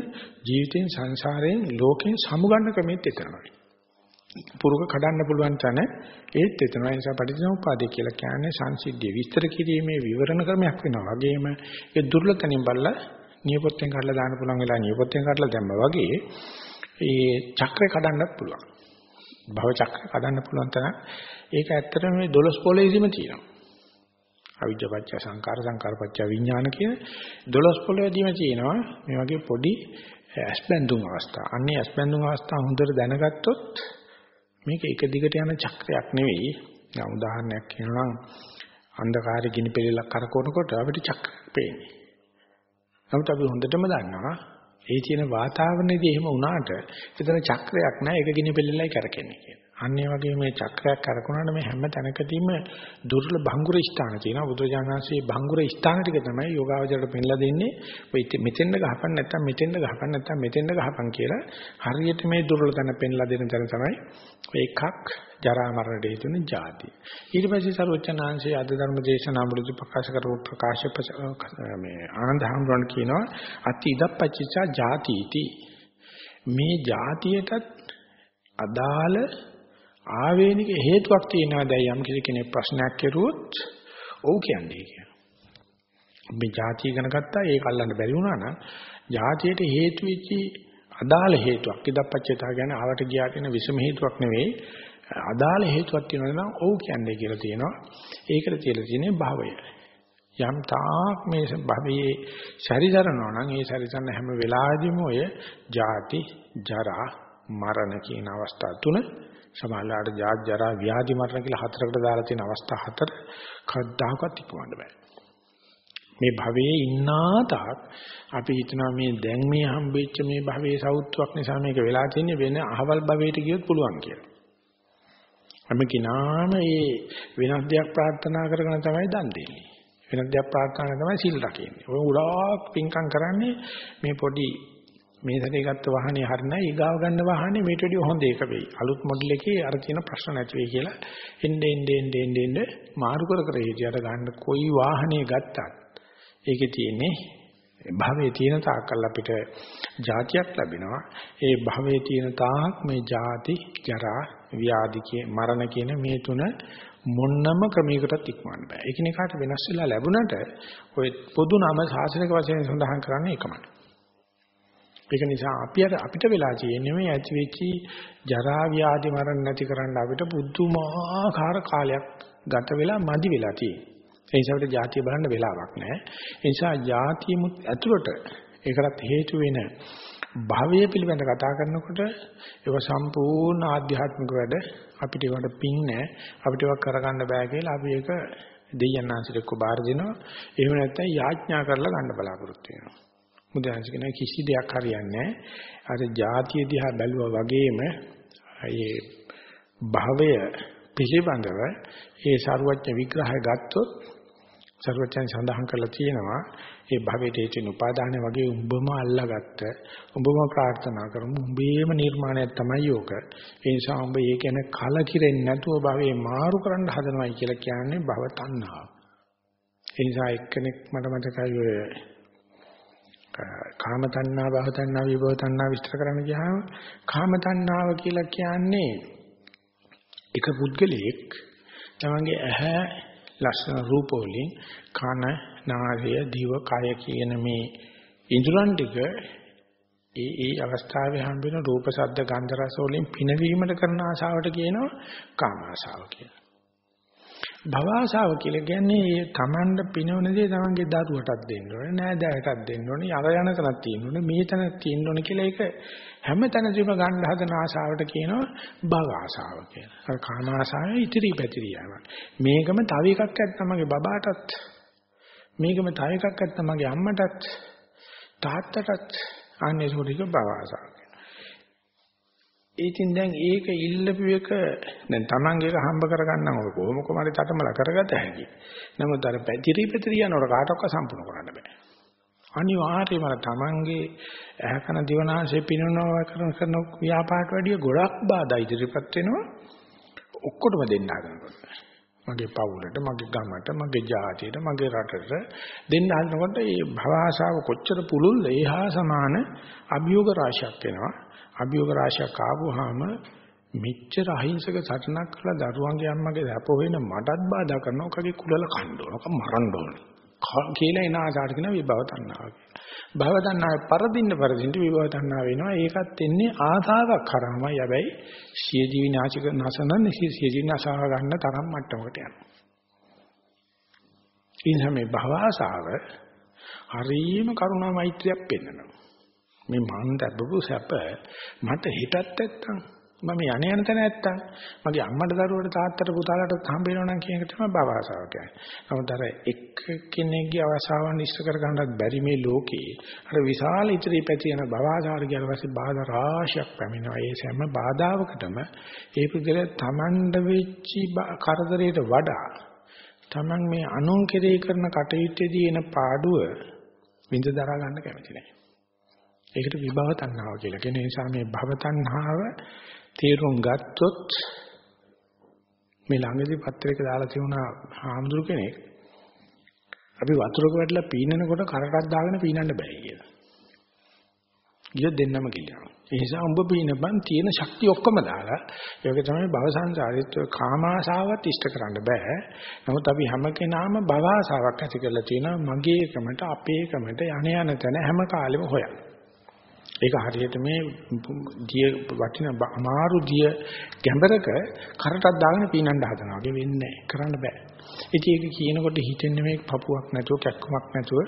ජීවිතෙන් සංසාරයෙන් ලෝකෙන් සමුගන්න ක්‍රමෙත් එතරම්යි. පුරුක කඩන්න පුළුවන් තැන ඒත් එතන ඒ නිසා පටිච්චසමුප්පාදේ කියලා කියන්නේ සංසිද්ධිය විස්තර කිරීමේ විවරණ ක්‍රමයක් වෙනවා. වගේම ඒ දුර්ලභතනින් බලලා නියපොත්තෙන් කඩලා දාන්න පුළුවන් වෙලා නියපොත්තෙන් කඩලා දැම්මා වගේ ඒ චක්‍රය කඩන්නත් පුළුවන්. භව චක්‍රය කඩන්න පුළුවන් තරම් ඒක ඇත්තටම මේ 12 පොළේසිම තියෙනවා. අවිජ්ජාපච්ච සංකාර සංකාරපච්ච විඥාන කියන 12 පොළොවේදීම තියෙනවා මේ වගේ පොඩි ඇස්බැඳුම් අවස්ථා. අන්නේ ඇස්බැඳුම් අවස්ථා හොඳට දැනගත්තොත් මේක එක දිගට යන චක්‍රයක් නෙවෙයි. දැන් උදාහරණයක් කියනවා අන්ධකාරයේ ගිනි පෙළෙලක් කරකවනකොට අපිට චක්‍රයක් පේන්නේ. නමුත් අපි හොඳටම දන්නවා ඒ තියෙන වාතාවරණයේදී එහෙම වුණාට එතන චක්‍රයක් නැහැ ඒක ගිනි පෙළෙලයි කරකෙන්නේ කියලා. අන්නේ වගේ මේ චක්‍රයක් කරකුණාට මේ හැම තැනකදීම දුර්ල භංගුර ස්ථාන තියෙනවා. බුදුජානනාංශයේ භංගුර ස්ථාන ටික තමයි යෝගාවචරයට පෙන්ලා දෙන්නේ. ඔය මෙතෙන්ද ගහපන් නැත්තම් මෙතෙන්ද ගහපන් නැත්තම් මෙතෙන්ද ගහපන් කියලා හරියට මේ දුර්ල තැන පෙන්ලා දෙන තැන තමයි එකක් ජරා මරණයට හේතු වෙන જાති. ඊට පස්සේ සරුවචනාංශයේ අද ධර්ම දේශනා මුලදී ප්‍රකාශ කරපු ප්‍රකාශ මේ ආනන්ද හඳුන් කියනවා අති ඉදප්පච්චා જાතිති. මේ જાතියටත් අදාළ ආවේනික හේතුවක් තියෙනවා දැයි යම් කෙනෙක් ප්‍රශ්නයක් කෙරුවොත් ඔව් කියන්නේ කියලා. මේ જાති ඉගෙන ගත්තා ඒක අල්ලන්න බැරි වුණා නම් જાතියට හේතු වෙච්චි අදාළ හේතුවක් ඉදප්පච්චේතා ගැන ආවට ගියාට එන විසම හේතුවක් නෙවෙයි අදාළ හේතුවක් තියෙනවා නම් ඔව් කියන්නේ කියලා තියෙනවා. ඒකට කියලා තියෙන්නේ භවය. යම් තාක් මේ භවයේ ශරීරණෝ නම් ඒ ශරීරණ හැම වෙලාවෙදිම ඔය ජාති ජරා මරණ කියන අවස්ථා තුන සමාලාට ජාත් ජරා ව්‍යාධි මරණ කියලා හතරකට දාලා තියෙන අවස්ථා හතර කවදාකවත් ඉක්මවන්න බෑ. මේ භවයේ ඉන්නා තාක් අපි හිතනවා මේ දැන් මේ හම්බෙච්ච මේ භවයේ සෞත්වයක් නිසා මේක වෙලා තියෙන්නේ වෙන අහවල් භවයට ගියොත් පුළුවන් කියලා. හැම කෙනාම මේ වෙනස් දෙයක් ප්‍රාර්ථනා කරගෙන තමයි දන් දෙන්නේ. වෙනස් දෙයක් ප්‍රාර්ථනා තමයි සිල් රකින්නේ. ඔය උඩාක් පින්කම් කරන්නේ මේ පොඩි මේ සැරේ ගත්ත වාහනේ හරිනයි ඊගාව ගන්න වාහනේ මේට වඩා හොඳ එක වෙයි. අලුත් මොඩල් එකේ අර තියෙන ප්‍රශ්න නැති වෙයි කියලා එන්න එන්න එන්න එන්න එන්න මාරු කර කර හිටියට ගන්න කොයි වාහනේ ගත්තත් ඒකේ තියෙන්නේ භවයේ තියෙන තාක්කල් අපිට જાතියක් ලැබෙනවා. ඒ භවයේ තියෙන තාක් මේ ಜಾති, ජරා, ව්‍යාධි කිය මරණ කියන මේ තුන මොන්නම ක්‍රමයකටත් ඉක්මවන්න බෑ. ඒකිනෙකාට වෙනස් වෙලා ලැබුණට ඔය පොදු නම සාසනික වශයෙන් සඳහන් කරන්නේ එකමයි. ඒක නිසා අපි අර අපිට වෙලා තියෙන්නේ මේ ඇති වෙච්චි ජරා ව්‍යාධි මරණ නැති කරන්න අපිට පුදුමාකාර කාලයක් ගත වෙලා මදි වෙලා තියෙන්නේ. ඒ නිසා අපිට ಜಾතිය බලන්න වෙලාවක් නැහැ. ඒ නිසා ಜಾතියමුත් ඇතුළට ඒකට හේතු වෙන භවය පිළිබඳ කතා කරනකොට ඒක සම්පූර්ණ ආධ්‍යාත්මික වැඩ අපිට ඒකට පිං නැහැ. අපිට ඒක කරගන්න බෑ කියලා අපි ඒක දෙයයන් ආශ්‍රිතව කො බාර දෙනවා. එහෙම නැත්නම් යාඥා කරලා ගන්න බලාපොරොත්තු වෙනවා. මුදයන්ස කියන කිසි දෙයක් හරියන්නේ අර ಜಾතිය දිහා බැලුවා වගේම ඒ භවය පිළිබඳව ඒ සරුවච්ච විග්‍රහය ගත්තොත් සරුවච්චන් සඳහන් කරලා තියෙනවා ඒ භවයට හේතුන උපාදානය වගේ උඹම අල්ලාගත්ත උඹම ප්‍රාර්ථනා කරමු උඹේම නිර්මාණයක් තමයි යෝක ඒ නිසා උඹ ඒක ගැන කලකිරෙන්නේ නැතුව භවයේ මාරු කරන්න හදනවයි කියලා කියන්නේ භව තණ්හාව. ඒ නිසා එක්කෙනෙක් මට මතකයි ඔය කාම තණ්හා භව තණ්හා විභව තණ්හා විස්තර කරන්න ගියාම කාම තණ්හාව කියලා කියන්නේ එක පුද්ගලයෙක් තමන්ගේ ඇහැ ලස්සන රූප වලින් කන නාසය දිව කය කියන මේ ඉන්ද්‍රයන් ටික ඒ ඒ අවස්ථාවේ හම්බෙන රූප ශබ්ද ගන්ධ රස වලින් පිනවීමට කරන ආශාවට කියනවා කාම ආශාව කියලා. භව ආශාව කියලා කියන්නේ තමන්ට පිනවන දේ තමන්ගේ දරුවටත් දෙන්න ඕනේ නෑදෑයටත් දෙන්න ඕනේ අර යන තැනක් තියෙන්න ඕනේ මේ තැනක් තියෙන්න ඕනේ කියලා ඒක හැම තැනදීම ගන්න හදන ආශාවට කියනවා භව ආශාව කියලා. අර කාම ආශාවේ ඉතිරි පැතිරි යනවා. මේකම තව එකක් ඇත්නම් මගේ බබාටත් මේකම තව එකක් ඇත්නම් මගේ අම්මටත් තාත්තටත් අනේ සෝරික භව ආශාව. ඉතින් දැන් ඒක ඉල්ලපු එක දැන් Tamange එක හම්බ කරගන්නම් ඔය කොහොම කොහමද තටමල කරගත හැකි. නමුත් අර පැතිරි පැතිරි යනකොට කාටවත් සම්පූර්ණ කරන්න බෑ. අනිවාර්යයෙන්ම Tamange ඇහකන දිවනාශය පිනනවා කරන කරන ව්‍යාපාරට වැඩිය ගොඩක් බාධා ඉදිරිපත් වෙනවා. ඔක්කොටම දෙන්න හදනකොට. මගේ පවුලට, මගේ ගමට, මගේ ජාතියට, මගේ රටට දෙන්න හදනකොට මේ භව ආශාව කොච්චර පුළුල්ද ඒහා සමාන අභියෝග රාශියක් එනවා. අභියෝග රාශියක් ආවොහම මෙච්චර අහිංසක සටනක් කළා දරුවන්ගේ අම්මගේ දැප වෙන මටත් බාධා කරනවා. ඔකගේ කුලල කන්න ඕන. ඔක මරන්න ඕන. කියලා එන ආකාරයට කියන විභව තණ්හාව කියලා. භව තණ්හාවේ පරදින්න පරදින්න විභව තණ්හාව වෙනවා. ඒකත් එන්නේ ආසාවක් කරාමයි. හැබැයි සිය ජීවි නාචක නසන සිය ජීවි නසාව ගන්න තරම් මට්ටමකට යනවා. ඒ නිසා මේ භවආසාව හරීම කරුණා මෛත්‍රියක් පෙන්වනවා. මේ මන් දැබ්බපු සැප මට හිතත් නැත්තම් මම යණ යන තැන නැත්තම් මගේ අම්මට දරුවට තාත්තට පුතාලට හම්බ වෙනවා නම් කියන එක තමයි භවආසාව කියන්නේ. නමුත් අර එක් කෙනෙක්ගේ අවසාවන් ඉෂ්ට කර ගන්නත් බැරි මේ ලෝකේ අර විශාල ඉදිරි පැති යන භවආසාර කියන පස්සේ බාධා රාශියක් පැමිණෙනවා. ඒ සෑම බාධාවකටම ඒ පුද්ගල තමන්ඩ වෙච්චි කරදරයට වඩා තමන් මේ අනුන් කෙරේ කරන කටයුත්තේදී එන පාඩුව විඳ දරා ගන්න කැමති නැහැ. ඒකට විභව තණ්හාව කියලා කියන නිසා මේ භව තණ්හාව තේරුම් ගත්තොත් මේ ළඟදී පත්‍රයක දාලා තියුණා හාමුදුරු කෙනෙක් අපි වතුරක වැටලා පීනනකොට කරටක් දාගෙන පීනන්න බෑ කියලා. ගිය දෙන්නම කියලා. ඒ නිසා උඹ පීනපන් තියෙන ශක්තිය ඔක්කොම දාලා ඒක තමයි භව සංසාරිත කාමාශාවත් ඉෂ්ට කරන්න බෑ. නමුත් අපි හැම කෙනාම භව ආශාවක් ඇති කරලා තියෙනවා මගේ එකමට අපේ එකමට යණ යන තැන හැම කාලෙම හොයන්න. ඒක හරියට මේ දිය වටින අමාරු දිය ගැඹරක කරටක් දාගෙන පීනන්න හදනවා වගේ වෙන්නේ කරන්න බෑ. ඉතින් ඒක කියනකොට හිතෙන්නේ මේ පපුවක් නැතුව කැක්කමක් නැතුව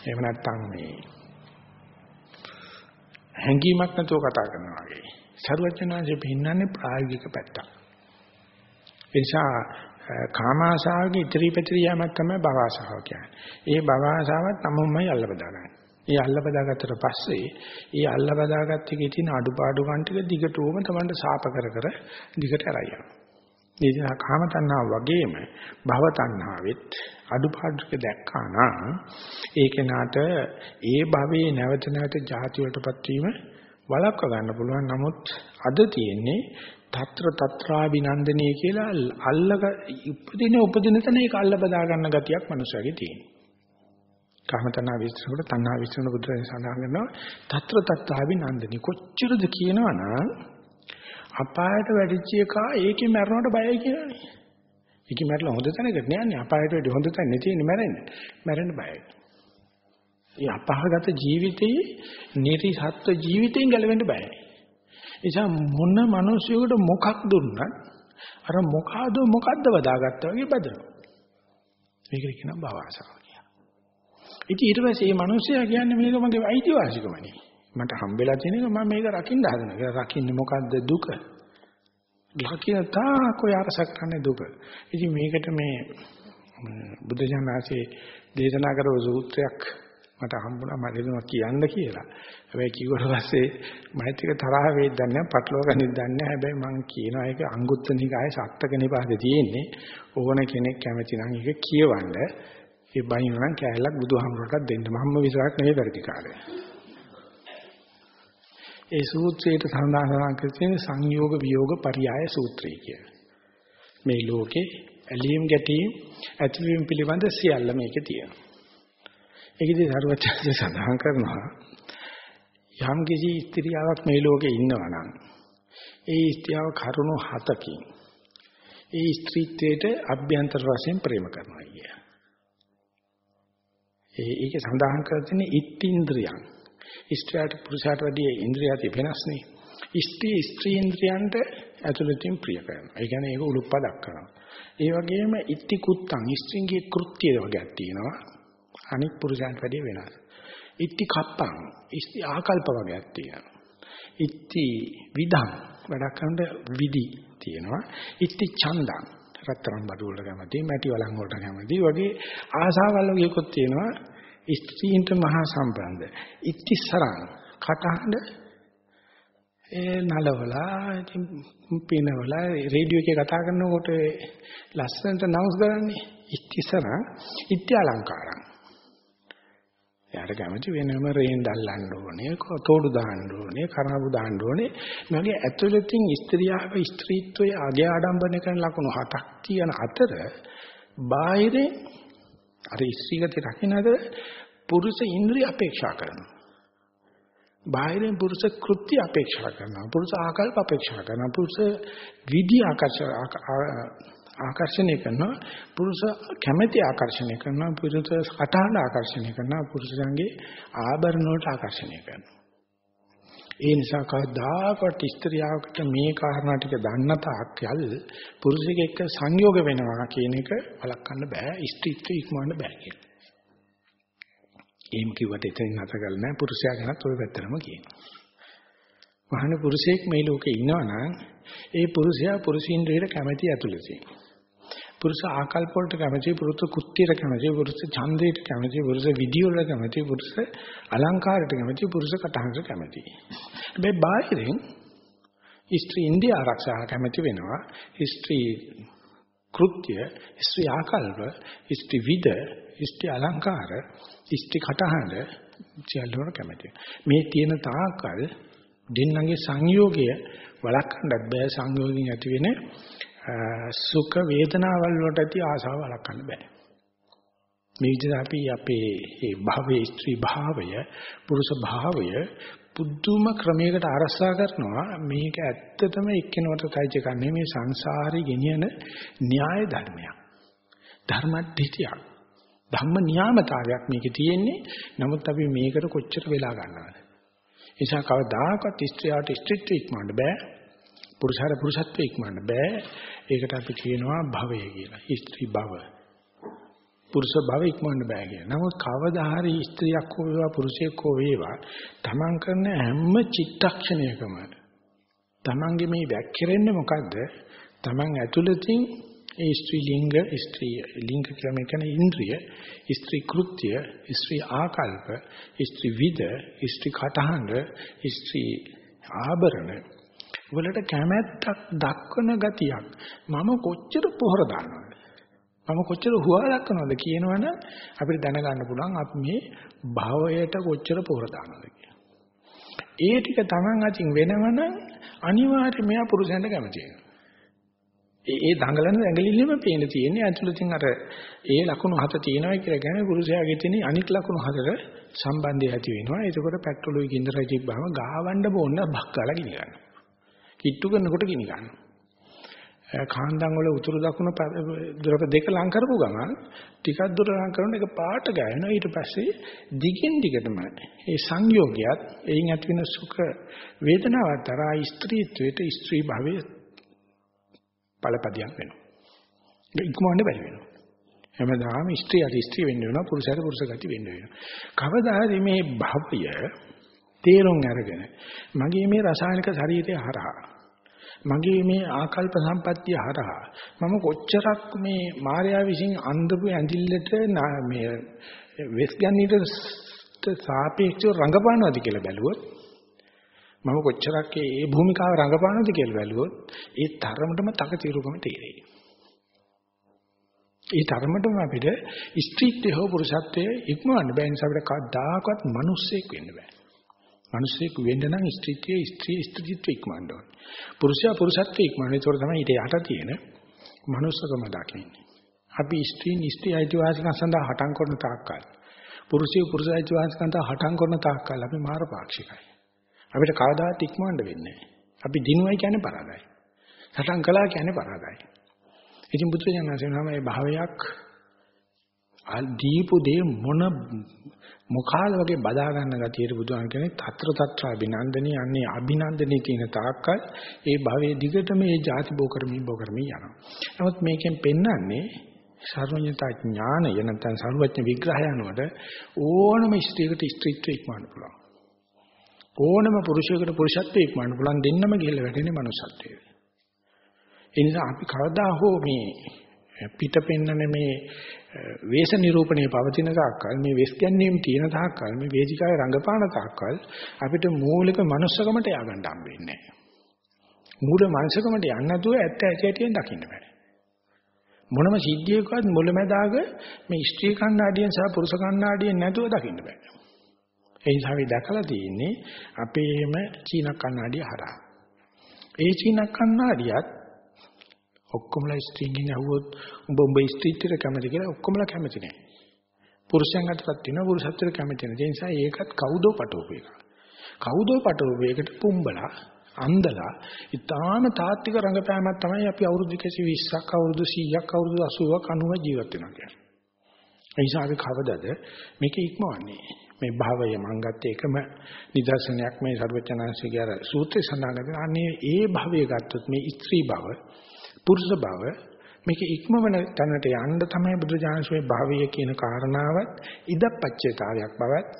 එහෙම නැත්නම් මේ හැඟීමක් නැතුව කතා කරනවා වගේ. සරුවචනාංශෙ පින්නන්නේ ප්‍රායෝගික පැත්තක්. ඒ නිසා කාමාශාවගේ ඉතිරි පැතිරි යෑමක් තමයි භවආශාව කියන්නේ. ඒ භවආශාවත් තමොම්මයි අල්ල බදාගන්නේ. ඒ අල්ල බදාගත්තට පස්සේ ඒ අල්ල බදාගත්ත එකේ තියෙන අඩුපාඩුකම් ටික දිගටම තමන්ට සාප කර කර දිගට ඇරයි යනවා. මේ නිසා කාම තණ්හාව වගේම භව තණ්හාවෙත් අඩුපාඩුක දැක්කා නම් ඒක නාට ඒ භවයේ නැවත නැවත ජාති වලටපත් වීම වළක්ව ගන්න පුළුවන්. නමුත් අද තියෙන්නේ తත්‍ර తත්‍රා විනන්දනීය කියලා අල්ලක උපදින උපදින තැන ඒක අල්ල බදා ගන්න ගතියක් මනුස්සයගේ තියෙනවා. කාමතණ්හා විශ්සනකොට තණ්හා විශ්සන බුදුරජාණන් සඳහන් කරනවා తත්‍ර తත්තාවි නන්දනි කොච්චරද කියනවනම් අපායට වැඩිච්ච එක ඒකේ මැරෙනවට බයයි කියලානේ. ඒකේ මැරලා හොඳ තැනකට නෑනේ අපායට වැඩි හොඳ තැන නැතිනේ මැරෙන්නේ. මැරෙන්න බයයි. ඒ අපාගත ජීවිතේ නිර්සත්ව ජීවිතෙන් ගැලවෙන්න බයයි. එනිසා මොන මිනිසියෙකුට මොකක් දුන්නත් අර මොකාද මොකද්ද වදාගත්තා වගේ බදනවා. මේකට කියනවා භව ආශාව. ඉතින් ඊට පස්සේ මේ මිනිසයා කියන්නේ මේක මගේ අයිතිවාසිකමනේ. මට හම්බෙලා තියෙන එක මම මේක රකින්න හදනවා. ඒක රකින්නේ මොකද්ද දුක? ලකින තාක් ඔය අරසක් කරන්නේ දුක. ඉතින් මේකට මේ බුද්ධ ඥානසේ දේශනා කරව සූත්‍රයක් මට හම්බුණා මම දෙනවා කියන්න කියලා. හැබැයි කිව්වට පස්සේ මයිත් එක තරහ වෙයිද දන්නේ නැහැ, පටලවා ගනිද්ද දන්නේ නැහැ. හැබැයි මම කියනවා ඒක අංගුත්තර නිකායේ සත්‍යක නිපාතේ තියෙන්නේ. ඕන කෙනෙක් කැමති නම් ඒක කියවන්න. ඒ බයින් නම් කැලලක් බුදුහාමුදුරටත් දෙන්න. මම විතරක් නෙවෙයි වැඩි කාලේ. ඒ සූත්‍රයට සඳහන් කරන සංයෝග වියෝග පරියාය සූත්‍රය කියලා. මේ ලෝකේ ඇලීම් ගැටීම් ඇතිවීම පිළිබඳ සියල්ල මේකේ තියෙනවා. ඒකදී සරුවචර්ය සඳහන් කරනවා යම් කිසි ස්ත්‍රියාවක් මේ ලෝකේ ඉන්නවා නම් ඒ ස්ත්‍රියව කරුණු හතකින් ඒ ස්ත්‍රීත්වයට අභ්‍යන්තර වශයෙන් ප්‍රේම කරනවා කිය. ඒ ඒකේ සඳහන් කර තියෙන්නේ ඉත්ත්‍ින්ද්‍රියං. ස්ත්‍රියට පුරුෂයාට වැඩිය ඉන්ද්‍රියati වෙනස්නේ. ස්ත්‍රී ස්ත්‍රී ඉන්ද්‍රියන්ට ඇතුළතින් ප්‍රිය කරනවා. ඒ කියන්නේ ඒක උලුප්පදක් කරනවා. ඒ වගේම ඉත්‍ති කුත්තං ස්ත්‍රින්ගේ කෘත්‍ය වර්ගයක් තියෙනවා. අනිත් පුරුෂයන්ට වැඩිය වෙනස්. ඉත්‍ති කප්පං ඉස්ති ආකල්ප වර්ගයක් තියෙනවා. ඉත්‍ති විදං වැඩක් කරනකොට විදි තියෙනවා. ඉත්‍ති ඡන්දං රත්තරන් බඩු වලට කැමති, මැටි වලන් වලට කැමති වගේ ආසාවල් වගේකුත් තියෙනවා. ස්ත්‍රීන්ට මහා සම්බන්ධ. ඉත්‍තිසරං කටහඬ ඒ නලවලා ඉතින් පිනවලා රේඩියෝ එකේ කතා කරනකොට ලස්සනට නවුස් කරන්නේ ඉත්‍තිසරං ඉත්‍ය අලංකාරං. යාට කැමති වෙනම රේන් දල්ලන්න ඕනේ, තෝඩු දාන්න ඕනේ, කරහබු දාන්න ඕනේ. මගේ ඇතුළතින් ස්ත්‍රියාව ස්ත්‍රීත්වයේ අගය ආඩම්බරණය කරන ලකුණු හතක් තියෙන අතර බාහිරේ අර ස්ත්‍රීගත රකින්නද පුරුෂ ඉන්ද්‍රිය අපේක්ෂා කරනවා. බාහිරින් පුරුෂ කෘත්‍ය අපේක්ෂා කරනවා. පුරුෂ ආකල්ප අපේක්ෂා කරනවා. පුරුෂ විදි ආකර්ෂණය කරනවා. පුරුෂ කැමැති ආකර්ෂණය කරනවා. පුරුෂ කටහඬ ආකර්ෂණය කරනවා. පුරුෂයන්ගේ ආභරණ වලට ආකර්ෂණය කරනවා. ඒ නිසා කවදාකවත් ස්ත්‍රියකට මේ කාරණා ටික දන්න තාක්කල් පුරුෂයෙක් එක්ක සංයෝග වෙනවා කියන එක වළක්වන්න බෑ. ස්ත්‍රීත්වය ඉක්මවන්න බෑ කියලා. එහෙම කිව්වට එතනින් නැත කරලා නෑ පුරුෂයා ගැනත් ওই පැත්තටම කියනවා. වහන පුරුෂයෙක් මේ ලෝකේ ඉන්නවනම් ඒ පුරුෂයා පුරුෂින්ද්‍රයට කැමැති ඇතුළතින්. පුරුෂ ආකල්ප වලට කැමැති, පුරුෂ කුත්තියට කැමැති, පුරුෂ ඡන්දයට කැමැති, පුරුෂ විදිය වලට කැමැති, පුරුෂ අලංකාරයට කැමැති, පුරුෂ කටහඬට කැමැති. හැබැයි බාහිරින් ස්ත්‍රී ඉන්දියා ආරක්ෂා කැමැති වෙනවා. ස්ත්‍රී කෘත්‍ය, ස්ත්‍රී ආකල්ප, ස්ත්‍රී විද, ස්ත්‍රී අලංකාර, ස්ත්‍රී කටහඬ සියල්ලම කැමැති. මේ තියෙන තාකල් දෙන්නගේ සංයෝගය වළක්වන්නත් බෑ සංයෝගයෙන් ඇති වෙන සුඛ වේදනාවල් වලට ඇති ආසාව වළක්වන්න බෑ. මේ විදිහට අපි අපේ මේ භවයේ ස්ත්‍රී භාවය පුරුෂ භාවය පුදුම ක්‍රමයකට අරසා කරනවා. මේක ඇත්තටම එක්කෙනෙකුට තයිච කන්නේ මේ සංසාරේ ගෙනියන න්‍යාය ධර්මයක්. ධර්මද්ධිතියක් ධම්ම නියාමතාවයක් මේකේ තියෙන්නේ. නමුත් අපි මේකට කොච්චර වෙලා ගන්නවද? නිසා කවදාකවත් ස්ත්‍රියට ස්ත්‍රීත්වය ඉක්මවන්න බෑ. පුරුෂයාට පුරුෂත්වය ඉක්මවන්න බෑ. ඒකට අපි කියනවා භවය කියලා. ස්ත්‍රී භව. පුරුෂ භව ඉක්මවන්න බෑ කියලා. නමුත් කවදා හරි ස්ත්‍රියක් හෝ වේවා පුරුෂයෙක් හෝ වේවා තමන් කරන හැම චිත්තක්ෂණයකම තමන්ගේ මේ වැක්කිරෙන්නේ මොකද්ද? තමන් ඇතුළතින් ඒ ස්ත්‍රී ලිංග ස්ත්‍රී ලිංග කියලා මේ කියන්නේ ඉන්ද්‍රිය ස්ත්‍රී කෘත්‍ය ස්ත්‍රී ආකල්ප ස්ත්‍රී විද ස්ත්‍රී කටහඬ ස්ත්‍රී ආභරණ වලට කැමැත්තක් දක්වන ගතියක් මම කොච්චර පොහොර දානවද මම කොච්චර හුවා දක්වනවද කියනවනම් අපිට දැනගන්න පුළුවන් අපි මේ භවයට කොච්චර පොහොර දානවද ඒ ටික Taman අතින් වෙනවනම් අනිවාර්යයෙන් මෙයා පුරුෂයන්ට කැමති වෙනවා ඒ ඒ දඟලන ඇඟලිල්ලෙම පේන තියෙන්නේ ඇතුළතින් අර ඒ ලකුණු හත තියෙනවා කියලා කියන්නේ පුරුෂයාගේ තියෙන අනික් ලකුණු හතට සම්බන්ධය ඇති වෙනවා. ඒකකොට පෙට්‍රෝලුයි ගින්දරයි තිබ්බම ගාවන්න බොන්න බක්කලා ගිනි ගන්නවා. කිට්ටු කරනකොට ගිනි ගන්නවා. කාන්දන් වල උතුරු දකුණ දොරක දෙක ලං කරපු ගමන් ටිකක් දුර ලං කරන එක පාට ගෑනවා ඊට පස්සේ දිගින් දිගටම ඒ සංයෝගයත් එයින් ඇති වෙන සුඛ වේදනාවත් තරහා ස්ත්‍රීත්වයට ස්ත්‍රී භාවයේ ඵලපදියක් වෙනවා. ඒක ඉක්මවන්න බැරි වෙනවා. හැමදාම ස්ත්‍රියට ස්ත්‍රී වෙන්න වෙනවා පුරුෂයාට පුරුෂ ගති වෙන්න වෙනවා. කවදා හරි මේ භවය තේරුම් අරගෙන මගේ මේ රසායනික ශරීරය හරහා මගේ මේ ආකල්ප සම්පත්තිය හරහා මම කොච්චරක් මේ මායාව විසින් අන්දපු ඇඳිල්ලට මේ වෙස් ගන්නීට සාපේක්ෂව රඟපානවද කියලා බැලුවොත් මම කොච්චරක් ඒ භූමිකාව රඟපානවද කියලා බැලුවොත් ඒ තරමටම තකතිරුකම තේරෙයි. ඒ තරමටම අපිට ස්ත්‍රීත්වය හෝ පුරුෂත්වය ඉක්මවන්න බෑ නිසා අපිට කවදාකවත් මිනිස්සෙක් වෙන්න බෑ. මිනිස්සෙක් වෙන්න නම් ස්ත්‍රීත්වය ස්ත්‍රී ස්ත්‍රීත්වය ඉක්මවන්න ඕනේ. පුරුෂයා පුරුෂත්වය ඉක්මවන්න. ඒක තමයි ඊට යට තියෙන මනුස්සකම දකින්නේ. අපි ස්ත්‍රීන් ස්ත්‍රී අයිතිවාසිකම් සඳහා හටන් කරන තාක්කල් පුරුෂය පුරුෂ අයිතිවාසිකම් සඳහා හටන් කරන තාක්කල් අපි මාර පාක්ෂිකයි. අපිට කවදාවත් ඉක්මවන්න වෙන්නේ අපි දිනුවයි කියන්නේ පරාදයි. සටන් කළා කියන්නේ පරාදයි. ඉතින් බුදුසසුන මේ භාවයක් දීපු දේ මොන මොකාල වගේ බදා ගන්න ගතියට බුදුන් කියන්නේ తත්‍ර తත්‍ර අභිනන්දනී අන්නේ අභිනන්දනී කියන තාක්කල් ඒ භවයේ දිගට මේ ಜಾති බෝ කරමින් බෝ කරමින් යනවා. නමුත් මේකෙන් පෙන්වන්නේ සර්වඥතා ඥානය නැත්නම් සර්වඥ විග්‍රහය අනුවට ඕනම ස්ත්‍රීකට ස්ත්‍රීත්වය ඉක්මවන්න පුළුවන්. ඕනම පුරුෂයෙකුට පුරුෂත්වය ඉක්මවන්න පුළුවන් දෙන්නම ගිහිල්ලා වැටෙන්නේ මනුෂ්‍යත්වයේ. ඒ නිසා අපි කවදා හෝ මේ පිට පෙන්නන මේ වේශ නිරූපණයේ පවතින තාක්කල් මේ වෙස් ගැනීම තියෙන තාක්කල් මේ වේදිකාවේ රංගපාන තාක්කල් අපිට මූලික මනුස්සකමට ය아가න්න හම්බෙන්නේ නැහැ. මූල මනුස්සකමට යන්න නැතුව ඇත්ත ඇති ඇටියෙන් දකින්න බෑ. මොනම සිද්ධියකවත් මුලැමැදාග මේ ස්ත්‍රී කණ්ණාඩියෙන් සහ පුරුෂ කණ්ණාඩියෙන් නැතුව දකින්න බෑ. ඒ නිසා අපි දැකලා තියෙන්නේ අපේම චීන කණ්ණාඩිය හරහා. ඒ චීන කණ්ණාඩියත් ඔක්කොමලා ස්ත්‍රීන්ගෙන් අහුවොත් උඹ උඹ ස්ත්‍රීත්වයට කැමති කියලා ඔක්කොමලා කැමති නෑ. පුරුෂයන් අතරත් තියෙනවා පුරුෂත්වයට කැමති නෑ. ඒ නිසා ඒකත් කවුදෝ පටවපු එක. කවුදෝ පටවපු එකට පුම්බලා අන්දලා ඊටාම තාත්වික රංගපෑමක් තමයි අපි අවුරුදු 120ක් අවුරුදු 100ක් අවුරුදු 80ක් 90ක් ජීවත් වෙනවා කියන්නේ. ඒ නිසා අපි කවදද මේක ඉක්මවන්නේ? මේ භවය මං ගත්තේ එකම නිදර්ශනයක් මේ සර්වචනාංශිකේ අර සූත්‍රය සඳහන් කරනවා. අනේ ඒ භවය ගත්තොත් මේ ස්ත්‍රී භව, පුරුෂ භව මේක ඉක්මවන තැනට යන්න තමයි බුදුජානකගේ භාවය කියන කාරණාවත් ඉදප්පච්චේතාවයක් බවත්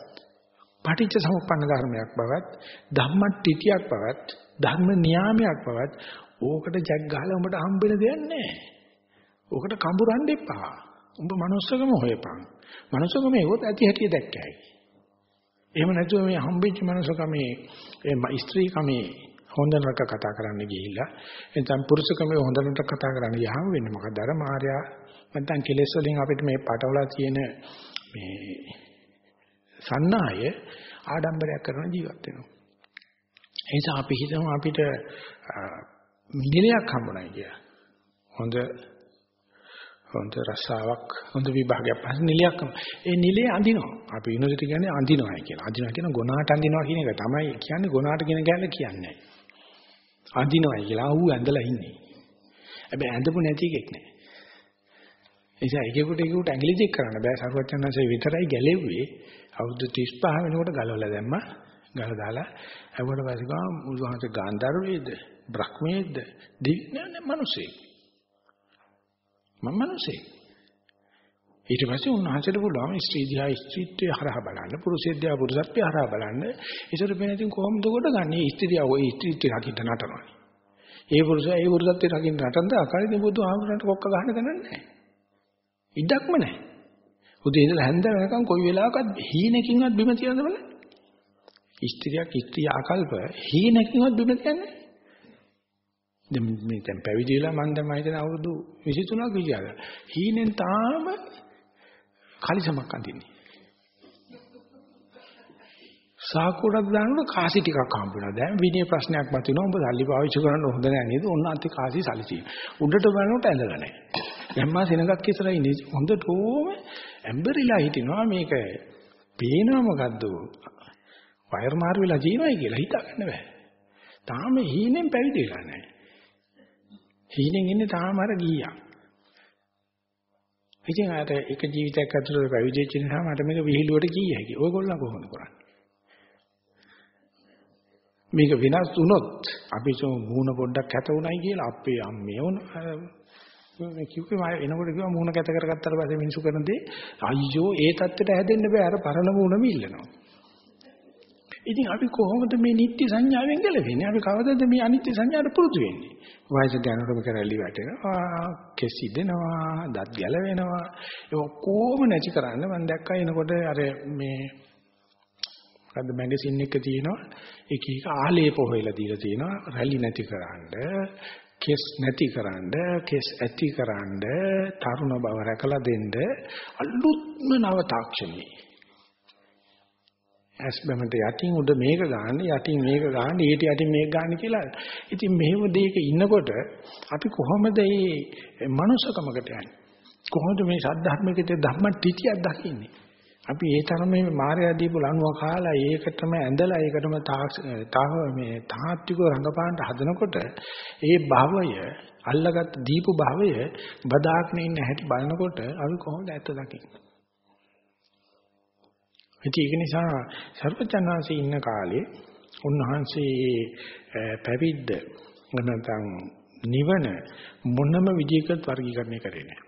පටිච්ච සමුප්පන්න ධර්මයක් බවත් ධම්මට්ටිතියක් බවත් ධර්ම නියාමයක් බවත් ඕකට ජග් ගහලා උඹට හම්බෙන දෙයක් නැහැ. ඕකට කඹරන්න එපා. උඹ manussකම හොයපන්. manussකම ඒවත් ඇති හැටි දැක්කයි. එහෙම නැතුව මේ හම්බෙච්ච manussකමේ ඒ ස්ත්‍රීකමේ හොඳ නරක කතා කරන්න ගිහිල්ලා එතන පුරුෂකමේ හොඳ නරක කතා කරන්න යහම වෙන්නේ මොකද අර මාර්යා නැත්නම් කෙලෙස් වලින් අපිට මේ පටවලා තියෙන මේ සන්නාය ආඩම්බරයක් කරන ජීවත් වෙනවා. ඒ නිසා අපි හිතමු අපිට නිලයක් හම්බුනායි කියලා. හොඳ හොඳ රසාවක් හොඳ විභාගයක් පස්සේ නිලයක් ඒ නිලේ අඳිනවා. අපි යුනිවර්සිටි කියන්නේ අඳිනවායි කියලා. අඳිනවා කියන ගොනාට අඳිනවා කියන එක තමයි කියන්නේ ගොනාට කියන ගැල්ල කියන්නේ. අඳිනවායි කියලා ඌ ඇඳලා ඉන්නේ. හැබැයි ඇඳපු නැති එකෙක් නෑ. එනිසා එකෙකුට එකෙකුට ඇඟිලි දික් කරන්න බෑ. සරුවචනන්සේ විතරයි ගැලෙව්වේ. අවුරුදු 35 වෙනකොට ගලවලා දැම්මා. ගල දාලා ඇවුවට පස්සේ ගා මුළුහන්සේ ගාන්ධාරවේද බ්‍රහ්මයේද දිවි නෑ නෑ මිනිසෙක්. මම මිනිසෙක්. ඊට පස්සේ උන්වහන්සේට පුළුවන් ස්ත්‍රී දිහා ස්ත්‍රීත්වය හරහා බලන්න පුරුෂය දිහා පුරුෂත්වය හරහා බලන්න ඒතර වෙන ඉතින් කොහොමද කොට ගන්නේ ස්ත්‍රිය ඔය ස්ත්‍රීත්වය රකින්න නටනවා. ඒ පුරුෂයා ඒ පුරුෂත්වය රකින්න නටනද අකාලිද බුදු ආමරණට කොක්ක ගන්න ගන්නේ නැහැ. ඉඩක්ම නැහැ. උදේ ඉඳලා හැන්ද වෙනකන් කොයි වෙලාවකත් හීනකින්වත් බිම තියනද බලන්න. ස්ත්‍රියක් ස්ත්‍රී ආකල්ප හීනකින්වත් බිම තියන්නේ දැන් මේ දැන් පැවිදි වෙලා මම දැන් මම හිතන අවුරුදු 23ක් විදියට. හීනෙන් තාම කලිසමක් අඳින්නේ. සාකුරක් දානකොට කාසි ටිකක් හම්බුණා. දැන් විනය ප්‍රශ්නයක් මතුවෙනවා. උඹ සල්ලි පාවිච්චි කරන්න හොඳ නැහැ නේද? ඔන්න අන්ති කාසි සල්ලි තියෙන. උඩට බලනකොට ඇඳලා නැහැ. දැන් මා සෙනඟක් ඉස්සරහ ඉන්නේ. හොඳටම ඇම්බරිලා හිටිනවා මේක. පේනවා මොකද්ද? වයර් මාරු වෙලා ජීවයි කියලා හිතාගන්න බෑ. තාම හීනෙන් පැවිදි වෙලා නැහැ. හීනෙන් ඉන්නේ තාම අර ගියා. ඉතින් අර එක ජීවිතයක් ඇතුළත පැවිදි වෙච්ච නිසා මට මේක විහිළුවට කිය හැකියි. ඔයගොල්ලෝ කොහොමද කරන්නේ? මේක වෙනස් වුණොත් අපි සෝ මූණ පොඩ්ඩක් කැත උණයි කියලා අපේ අම්මේ උන මේ කිව්වේ මම එනකොට කිව්වා මූණ කැත කරගත්තාට පස්සේ මිනිසු කරන දේ අයියෝ ඒ தත්ත්වයට හැදෙන්න බෑ අර පරණ මූණම ඉල්ලනවා. ඉතින් අපි කොහොමද මේ නිත්‍ය සංඥාවෙන් ගැලවෙන්නේ? අපි කවදද මේ අනිත්‍ය සංඥාට පුරුදු වෙන්නේ? වයසට යනකොට කරලි වැටෙනවා, කෙස් ඉදෙනවා, දත් ගැලවෙනවා. ඒ ඔක්කොම නැති කරන්න මම දැක්කා එනකොට අර මේ මොකද්ද මැගසින් එක තියෙනවා. එක එක ආලේප හොයලා දීලා තියෙනවා. රැලි නැති කරන්න, කෙස් නැති කරන්න, කෙස් ඇති කරන්න, තරුණ බව රැකලා දෙන්න අලුත්ම නව තාක්ෂණී ඇස් බැමට යටින් උඩ මේක ගන්න යටින් මේක ගන්න ඊට යටින් මේක ගන්න කියලා. ඉතින් මෙහෙම දෙයක ඉන්නකොට අපි කොහොමද මේ මනුස්සකමකට යන්නේ? කොහොමද මේ සද්ධර්මයකට ධම්ම ටිතියක් දකින්නේ? අපි ඒ තරම මේ මායя දීපු ලණුව කාලා ඒකටම ඇඳලා ඒකටම තාව මේ තාත්විකව රඟපාන්න හදනකොට ඒ භවය අල්ලගත් දීපු භවය බදාගෙන ඉන්න හැටි බලනකොට අපි කොහොමද ඇත්ත දකින්නේ? ඉතින් ඒක නිසා සර්වචනාංශේ ඉන්න කාලේ උන්වහන්සේ පැවිද්ද නැත්නම් නිවන මොනම විදිහකට වර්ගීකරණය කරේ නැහැ.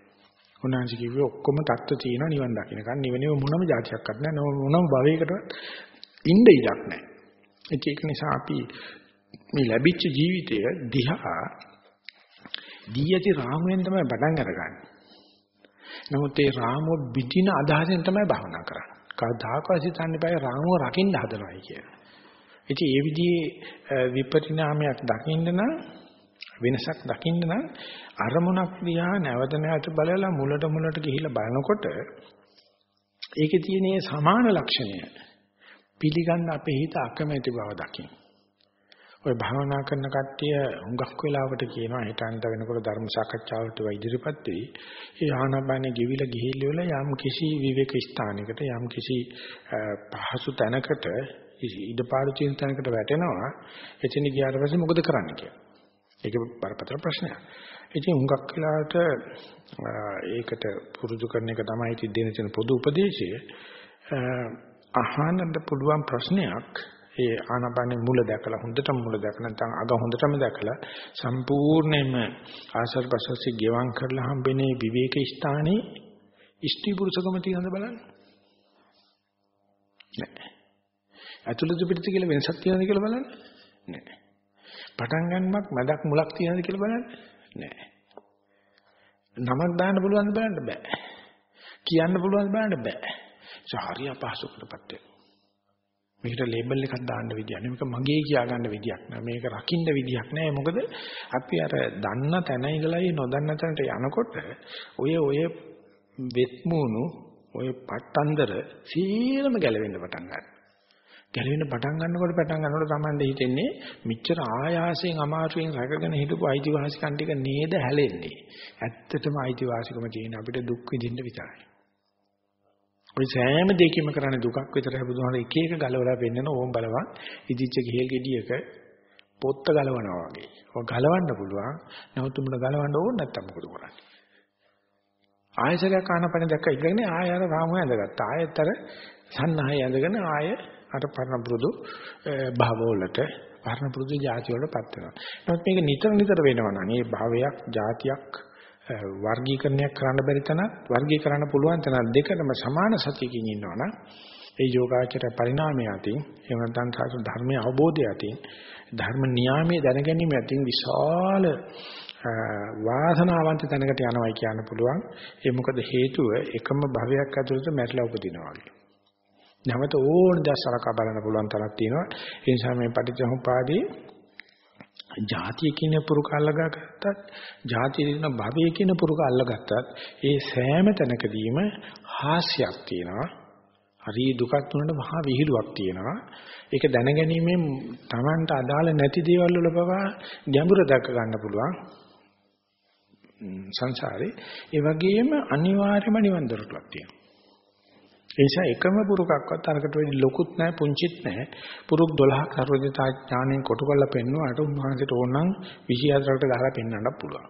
උන්වහන්සේ කිව්වේ ඔක්කොම தත්ත්ව තියෙනවා නිවන් දකින්නකන් නිවනේ මොනම જાතියක්වත් නැහැ මොනම භවයකටවත් ඉන්න ඉඩක් නැහැ. ඒක නිසා අපි මේ ලැබිච්ච ජීවිතය දිහා දී ඇති රාමුවෙන් තමයි පටන් අරගන්නේ. නමුත් ඒ රාමුව බිඳින අදහසෙන් තමයි භවනා කරන්නේ. කවදාකවත් හිතන්න බෑ රාමුව රකින්න හදනවායි කියලා. ඉතින් ඒ විදිහේ විපරිණාමයක් දකින්න නම් වෙනසක් දකින්න නම් අරමුණක් දිහා නැවත නැවත බලලා මුලට මුලට ගිහිල්ලා බලනකොට ඒකේ තියෙන සමාන ලක්ෂණය පිළිගන්න අපේ හිත අකමැති බව දකින්න. ඔය භාවනා කරන කට්ටිය හුඟක් වෙලාවට කියනවා හිතන්ට වෙනකොට ධර්ම සාකච්ඡාවට ඉදිරිපත් වෙයි. ඒ ආනාපානෙ ගිවිලා ගිහිල්ලා යම් කිසි විවේක ස්ථානයකට යම් කිසි පහසු තැනකට ඉඩපාඩු තියෙන තැනකට වැටෙනවා. එතන ගියාට පස්සේ මොකද කරන්න කියලා. ඒක බරපතල ප්‍රශ්නයක්. ඉතින් හුඟක් වෙලාවට ඒකට පුරුදු කරන එක තමයි ඉතින් දෙන තියෙන පොදු උපදේශය. අහන්නට පුළුවන් ප්‍රශ්නයක් ඒ ආනාපානේ මුල දැකලා හොඳටම මුල දැකලා නැත්නම් අග හොඳටම දැකලා සම්පූර්ණයෙන්ම ආසර් ප්‍රසස්සි ගෙවම් කරලා හම්බෙන්නේ විවේක ස්ථානේ ඉෂ්ටි පුරුෂකම තියෙනවද බලන්න. නෑ. ඇතුළත පිටිත කියලා වෙනසක් තියෙනවද කියලා බලන්න. නෑ. පටන් ගන්නමක් මැදක් මුලක් තියෙනවද කියලා බලන්න. නෑ. නමක් දාන්න පුළුවන්ද බලන්න බෑ. කියන්න පුළුවන්ද බලන්න බෑ. ඒ හරිය අපහසුකටපත් වෙනවා. මේකට ලේබල් එකක් දාන්න විදියක් නෙමෙයි මේක මගේ කියා ගන්න විදියක් නෑ මේක රකින්න විදියක් නෑ. මොකද අපි අර දන්න තැන ඉඳලා නොදන්න තැනට යනකොට ඔය ඔය වෙත්මුණු ඔය පට්ටන්දර සීලම ගැලවෙන්න පටන් ගන්නවා. ගැලවෙන්න පටන් ගන්නකොට පටන් ගන්නකොට Tamande හිතෙන්නේ මෙච්චර ආයාසයෙන් අමාරුවෙන් රැකගෙන හිටපු අයිතිවාසිකම් ටික නේද හැලෙන්නේ? ඇත්තටම අයිතිවාසිකම තියෙන අපිට දුක් විඳින්න විතරයි. ඔය සෑම දෙයකින්ම කරන්නේ දුකක් විතරයි බුදුහාම එක එක ගලවලා පෙන්නන ඕම් බලවන් ඉදිච්ච ගෙහෙල් ගෙඩියක පොත්ත ගලවනවා වගේ. ඔය ගලවන්න පුළුවන්. නමුත් උඹට ගලවන්න ඕන නැත්තම් මොකද කරන්නේ? ආයසරයක් ආනපන දැක්ක ඉඳගෙන ආය අර රාමුව ඇඳගත්තා. ආයෙත් අර සන්නහය ඇඳගෙන ආය අර පරණ පුරුදු භවවලට පරණ පුරුදු જાති වලටපත් වෙනවා. නමුත් මේක නිතර නිතර වෙනවා නම් මේ භවයක් જાතියක් වර්ගීකරණයක් කරන්න බැරි තැන වර්ගීකරන්න පුළුවන් තැන දෙකම සමාන සතියකින් ඉන්නවනම් ඒ යෝගාචර පරිණාමය අතින් එහෙම නැත්නම් සාසු ධර්මයේ අවබෝධය අතින් ධර්ම නියාමයේ දැනගැනීම අතින් විශාල වාසනාවන්ත තැනකට යනවායි කියන්න පුළුවන්. ඒ මොකද හේතුව එකම භවයක් ඇතුළත මැරිලා උපදිනවා වගේ. නැවත ඕන දසරක බලන්න පුළුවන් තරක් තියෙනවා. ඒ නිසා මේ පටිච්චසමුපාදේ ජාතිය කියන පුරුක අල්ලගත්තත් ජාතිය කියන භවය කියන පුරුක අල්ලගත්තත් ඒ සෑම තැනකදීම හාස්‍යයක් තියෙනවා. හරි දුකක් තුනට මහා විහිළුවක් තියෙනවා. ඒක දැනගැනීමෙන් Tamanට අදාළ නැති දේවල් වල පවා ගැඹුර දක්ක ගන්න පුළුවන්. සංසාරේ. ඒ වගේම අනිවාර්යම නිවන් දොරටුවක් තියෙනවා. ඒ නිසා එකම පුරුකක්වත් අරකට වෙඩි ලොකුත් නැහැ පුංචිත් නැහැ. පුරුක් 12ක් සර්වඥතා ඥාණයෙන් කොටු කරලා පෙන්වුවාට උන්වහන්සේට ඕනනම් 24කට ගහලා පෙන්වන්නත් පුළුවන්.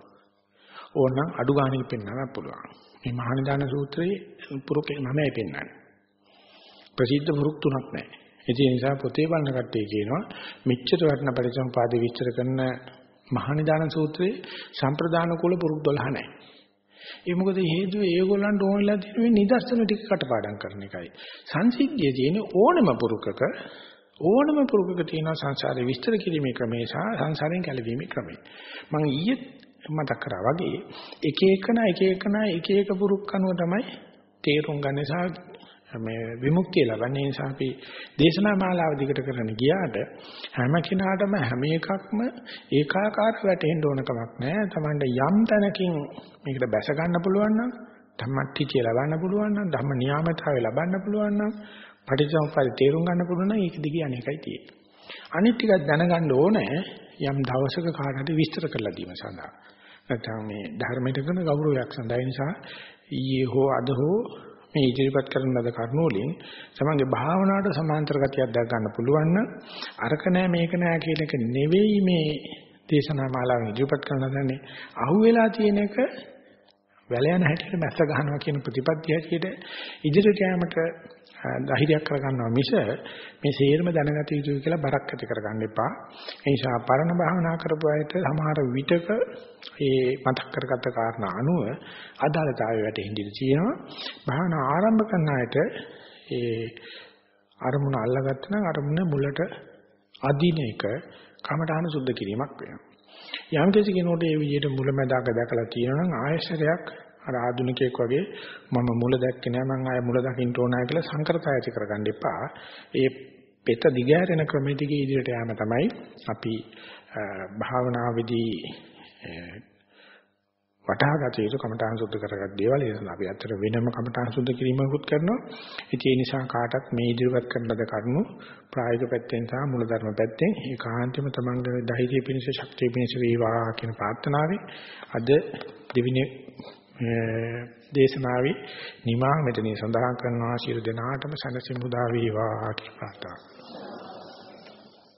ඕනනම් අඩු ගාණකින් පෙන්වන්නත් පුළුවන්. මේ මහානිදාන සූත්‍රයේ පුරුකේ නමයි පෙන්වන්නේ. ප්‍රසිද්ධ පුරුක් තුනක් නැහැ. ඒ නිසා පොතේ බලන කට්ටිය කියනවා මෙච්චර වටින පරිසම්පාදේ විස්තර කරන මහානිදාන සූත්‍රයේ සම්ප්‍රදාන කුල පුරුක් 12 නැහැ. ඒ මොකද හේතුව ඒගොල්ලන්ට ඕනෙලා තියෙන නිදර්ශන ටික කටපාඩම් කරන එකයි. සංසිද්ධියේ තියෙන ඕනම පුරුකක ඕනම පුරුකක තියෙන සංසාරේ විස්තර කිරීමේ ක්‍රමය සහ සංසාරයෙන් ගැලවීමේ ක්‍රමය. මම ඊයේ මතක් කරා වගේ එක එකන එක එකන එක එක පුරුක් අනුව තමයි තේරුම් ගන්න සහ මේ විමුක්තිය ලබන්නේ නිසා අපි දේශනා මාලාව දිගට කරගෙන ගියාට හැම කෙනාටම හැම එකක්ම ඒකාකාර වැටෙන්න ඕන කමක් නැහැ. Tamanda යම් තැනකින් මේකට බැස ගන්න පුළුවන් නම් ධම්මට්ඨිය ලබන්න පුළුවන් නම් ධම්ම නියාමතාවය ලබන්න පුළුවන් නම් පටිච්චසමුප්පාද තේරුම් ගන්න පුළුවන් නම් ඒක දිගේ අනේකයි තියෙන්නේ. අනිත් ටිකක් දැනගන්න ඕනේ යම් දවසක කාටද විස්තර කරලා දීම සඳහා. නැත්නම් මේ ධර්මයට කරන ගෞරවයක් සඳහා නිසා ඊයේ හෝ අද හෝ මේ ඉදිරිපත් කරන ලද කරුණු වලින් සමන්ගේ භාවනාවට සමාන්තර ගතියක් දක් ගන්න පුළුවන් නම් අරක නෑ මේක නෑ කියන එක නෙවෙයි මේ දේශනා මාලාවෙන් ඉදිරිපත් කරන දන්නේ. අහුවෙලා තියෙන එක වැල යන හැටියට මැස්ස ගන්නවා කියන ප්‍රතිපත්තිය හැටියට ඉදිරියට යෑමට ධෛර්යයක් කරගන්නවා මිස මේ සේරම දැනගත යුතුයි කියලා බරක් ඇති කරගන්න එපා. ඒ නිසා පරණ භාවනා කරපු අයට සමහර විටක ඒ මතක් කරගත්ත කාරණා අනුව අදාළතාවය වැටෙන්න ඉඩ තියෙනවා. භාවනා ආරම්භ කරන අයට ඒ අරමුණ අල්ලගත්ත නම් අරමුණ මුලට අදින එක කමඨාන සුද්ධ කිරීමක් වෙනවා. යම් කෙනෙකුට මේ විදිහට මුලැමැදාක දැකලා තියෙනවා නම් ආයශරයක් අර ආධුනිකයෙක් වගේ මම මුල දැක්කේ නෑ මං ආය මුල දකින්න ඕනෑ කියලා සංකරතය ඇති කරගන්න එපා. ඒ පෙත දිගහැරෙන ක්‍රමෙ දිගේ ඉදිරියට යෑම තමයි අපි භාවනාවේදී වටහා ගත යුතු කමඨාන් සුද්ධ කරගත් දේවල් ඒ නිසා අපි අතර වෙනම කමඨාන් සුද්ධ කිරීමකුත් කරනවා. ඉතින් ඒ නිසා කාටත් මේ ඉදිරිපත් කරන ලද කරුණු ප්‍රායෝගික පැත්තෙන් සහ මූලධර්ම පැත්තෙන් ඒකාන්තයෙන්ම තමන්ගේ ධෛර්ය පිණිස ශක්තිය පිණිස වේවා කියන ප්‍රාර්ථනාවෙන් අද දෙවිනේ දේශනාවේ නිමා මෙතනින් සඳහන් කරනවා ශිරු දෙනාටම සනසිමුදා වේවා කියලා ප්‍රාර්ථනා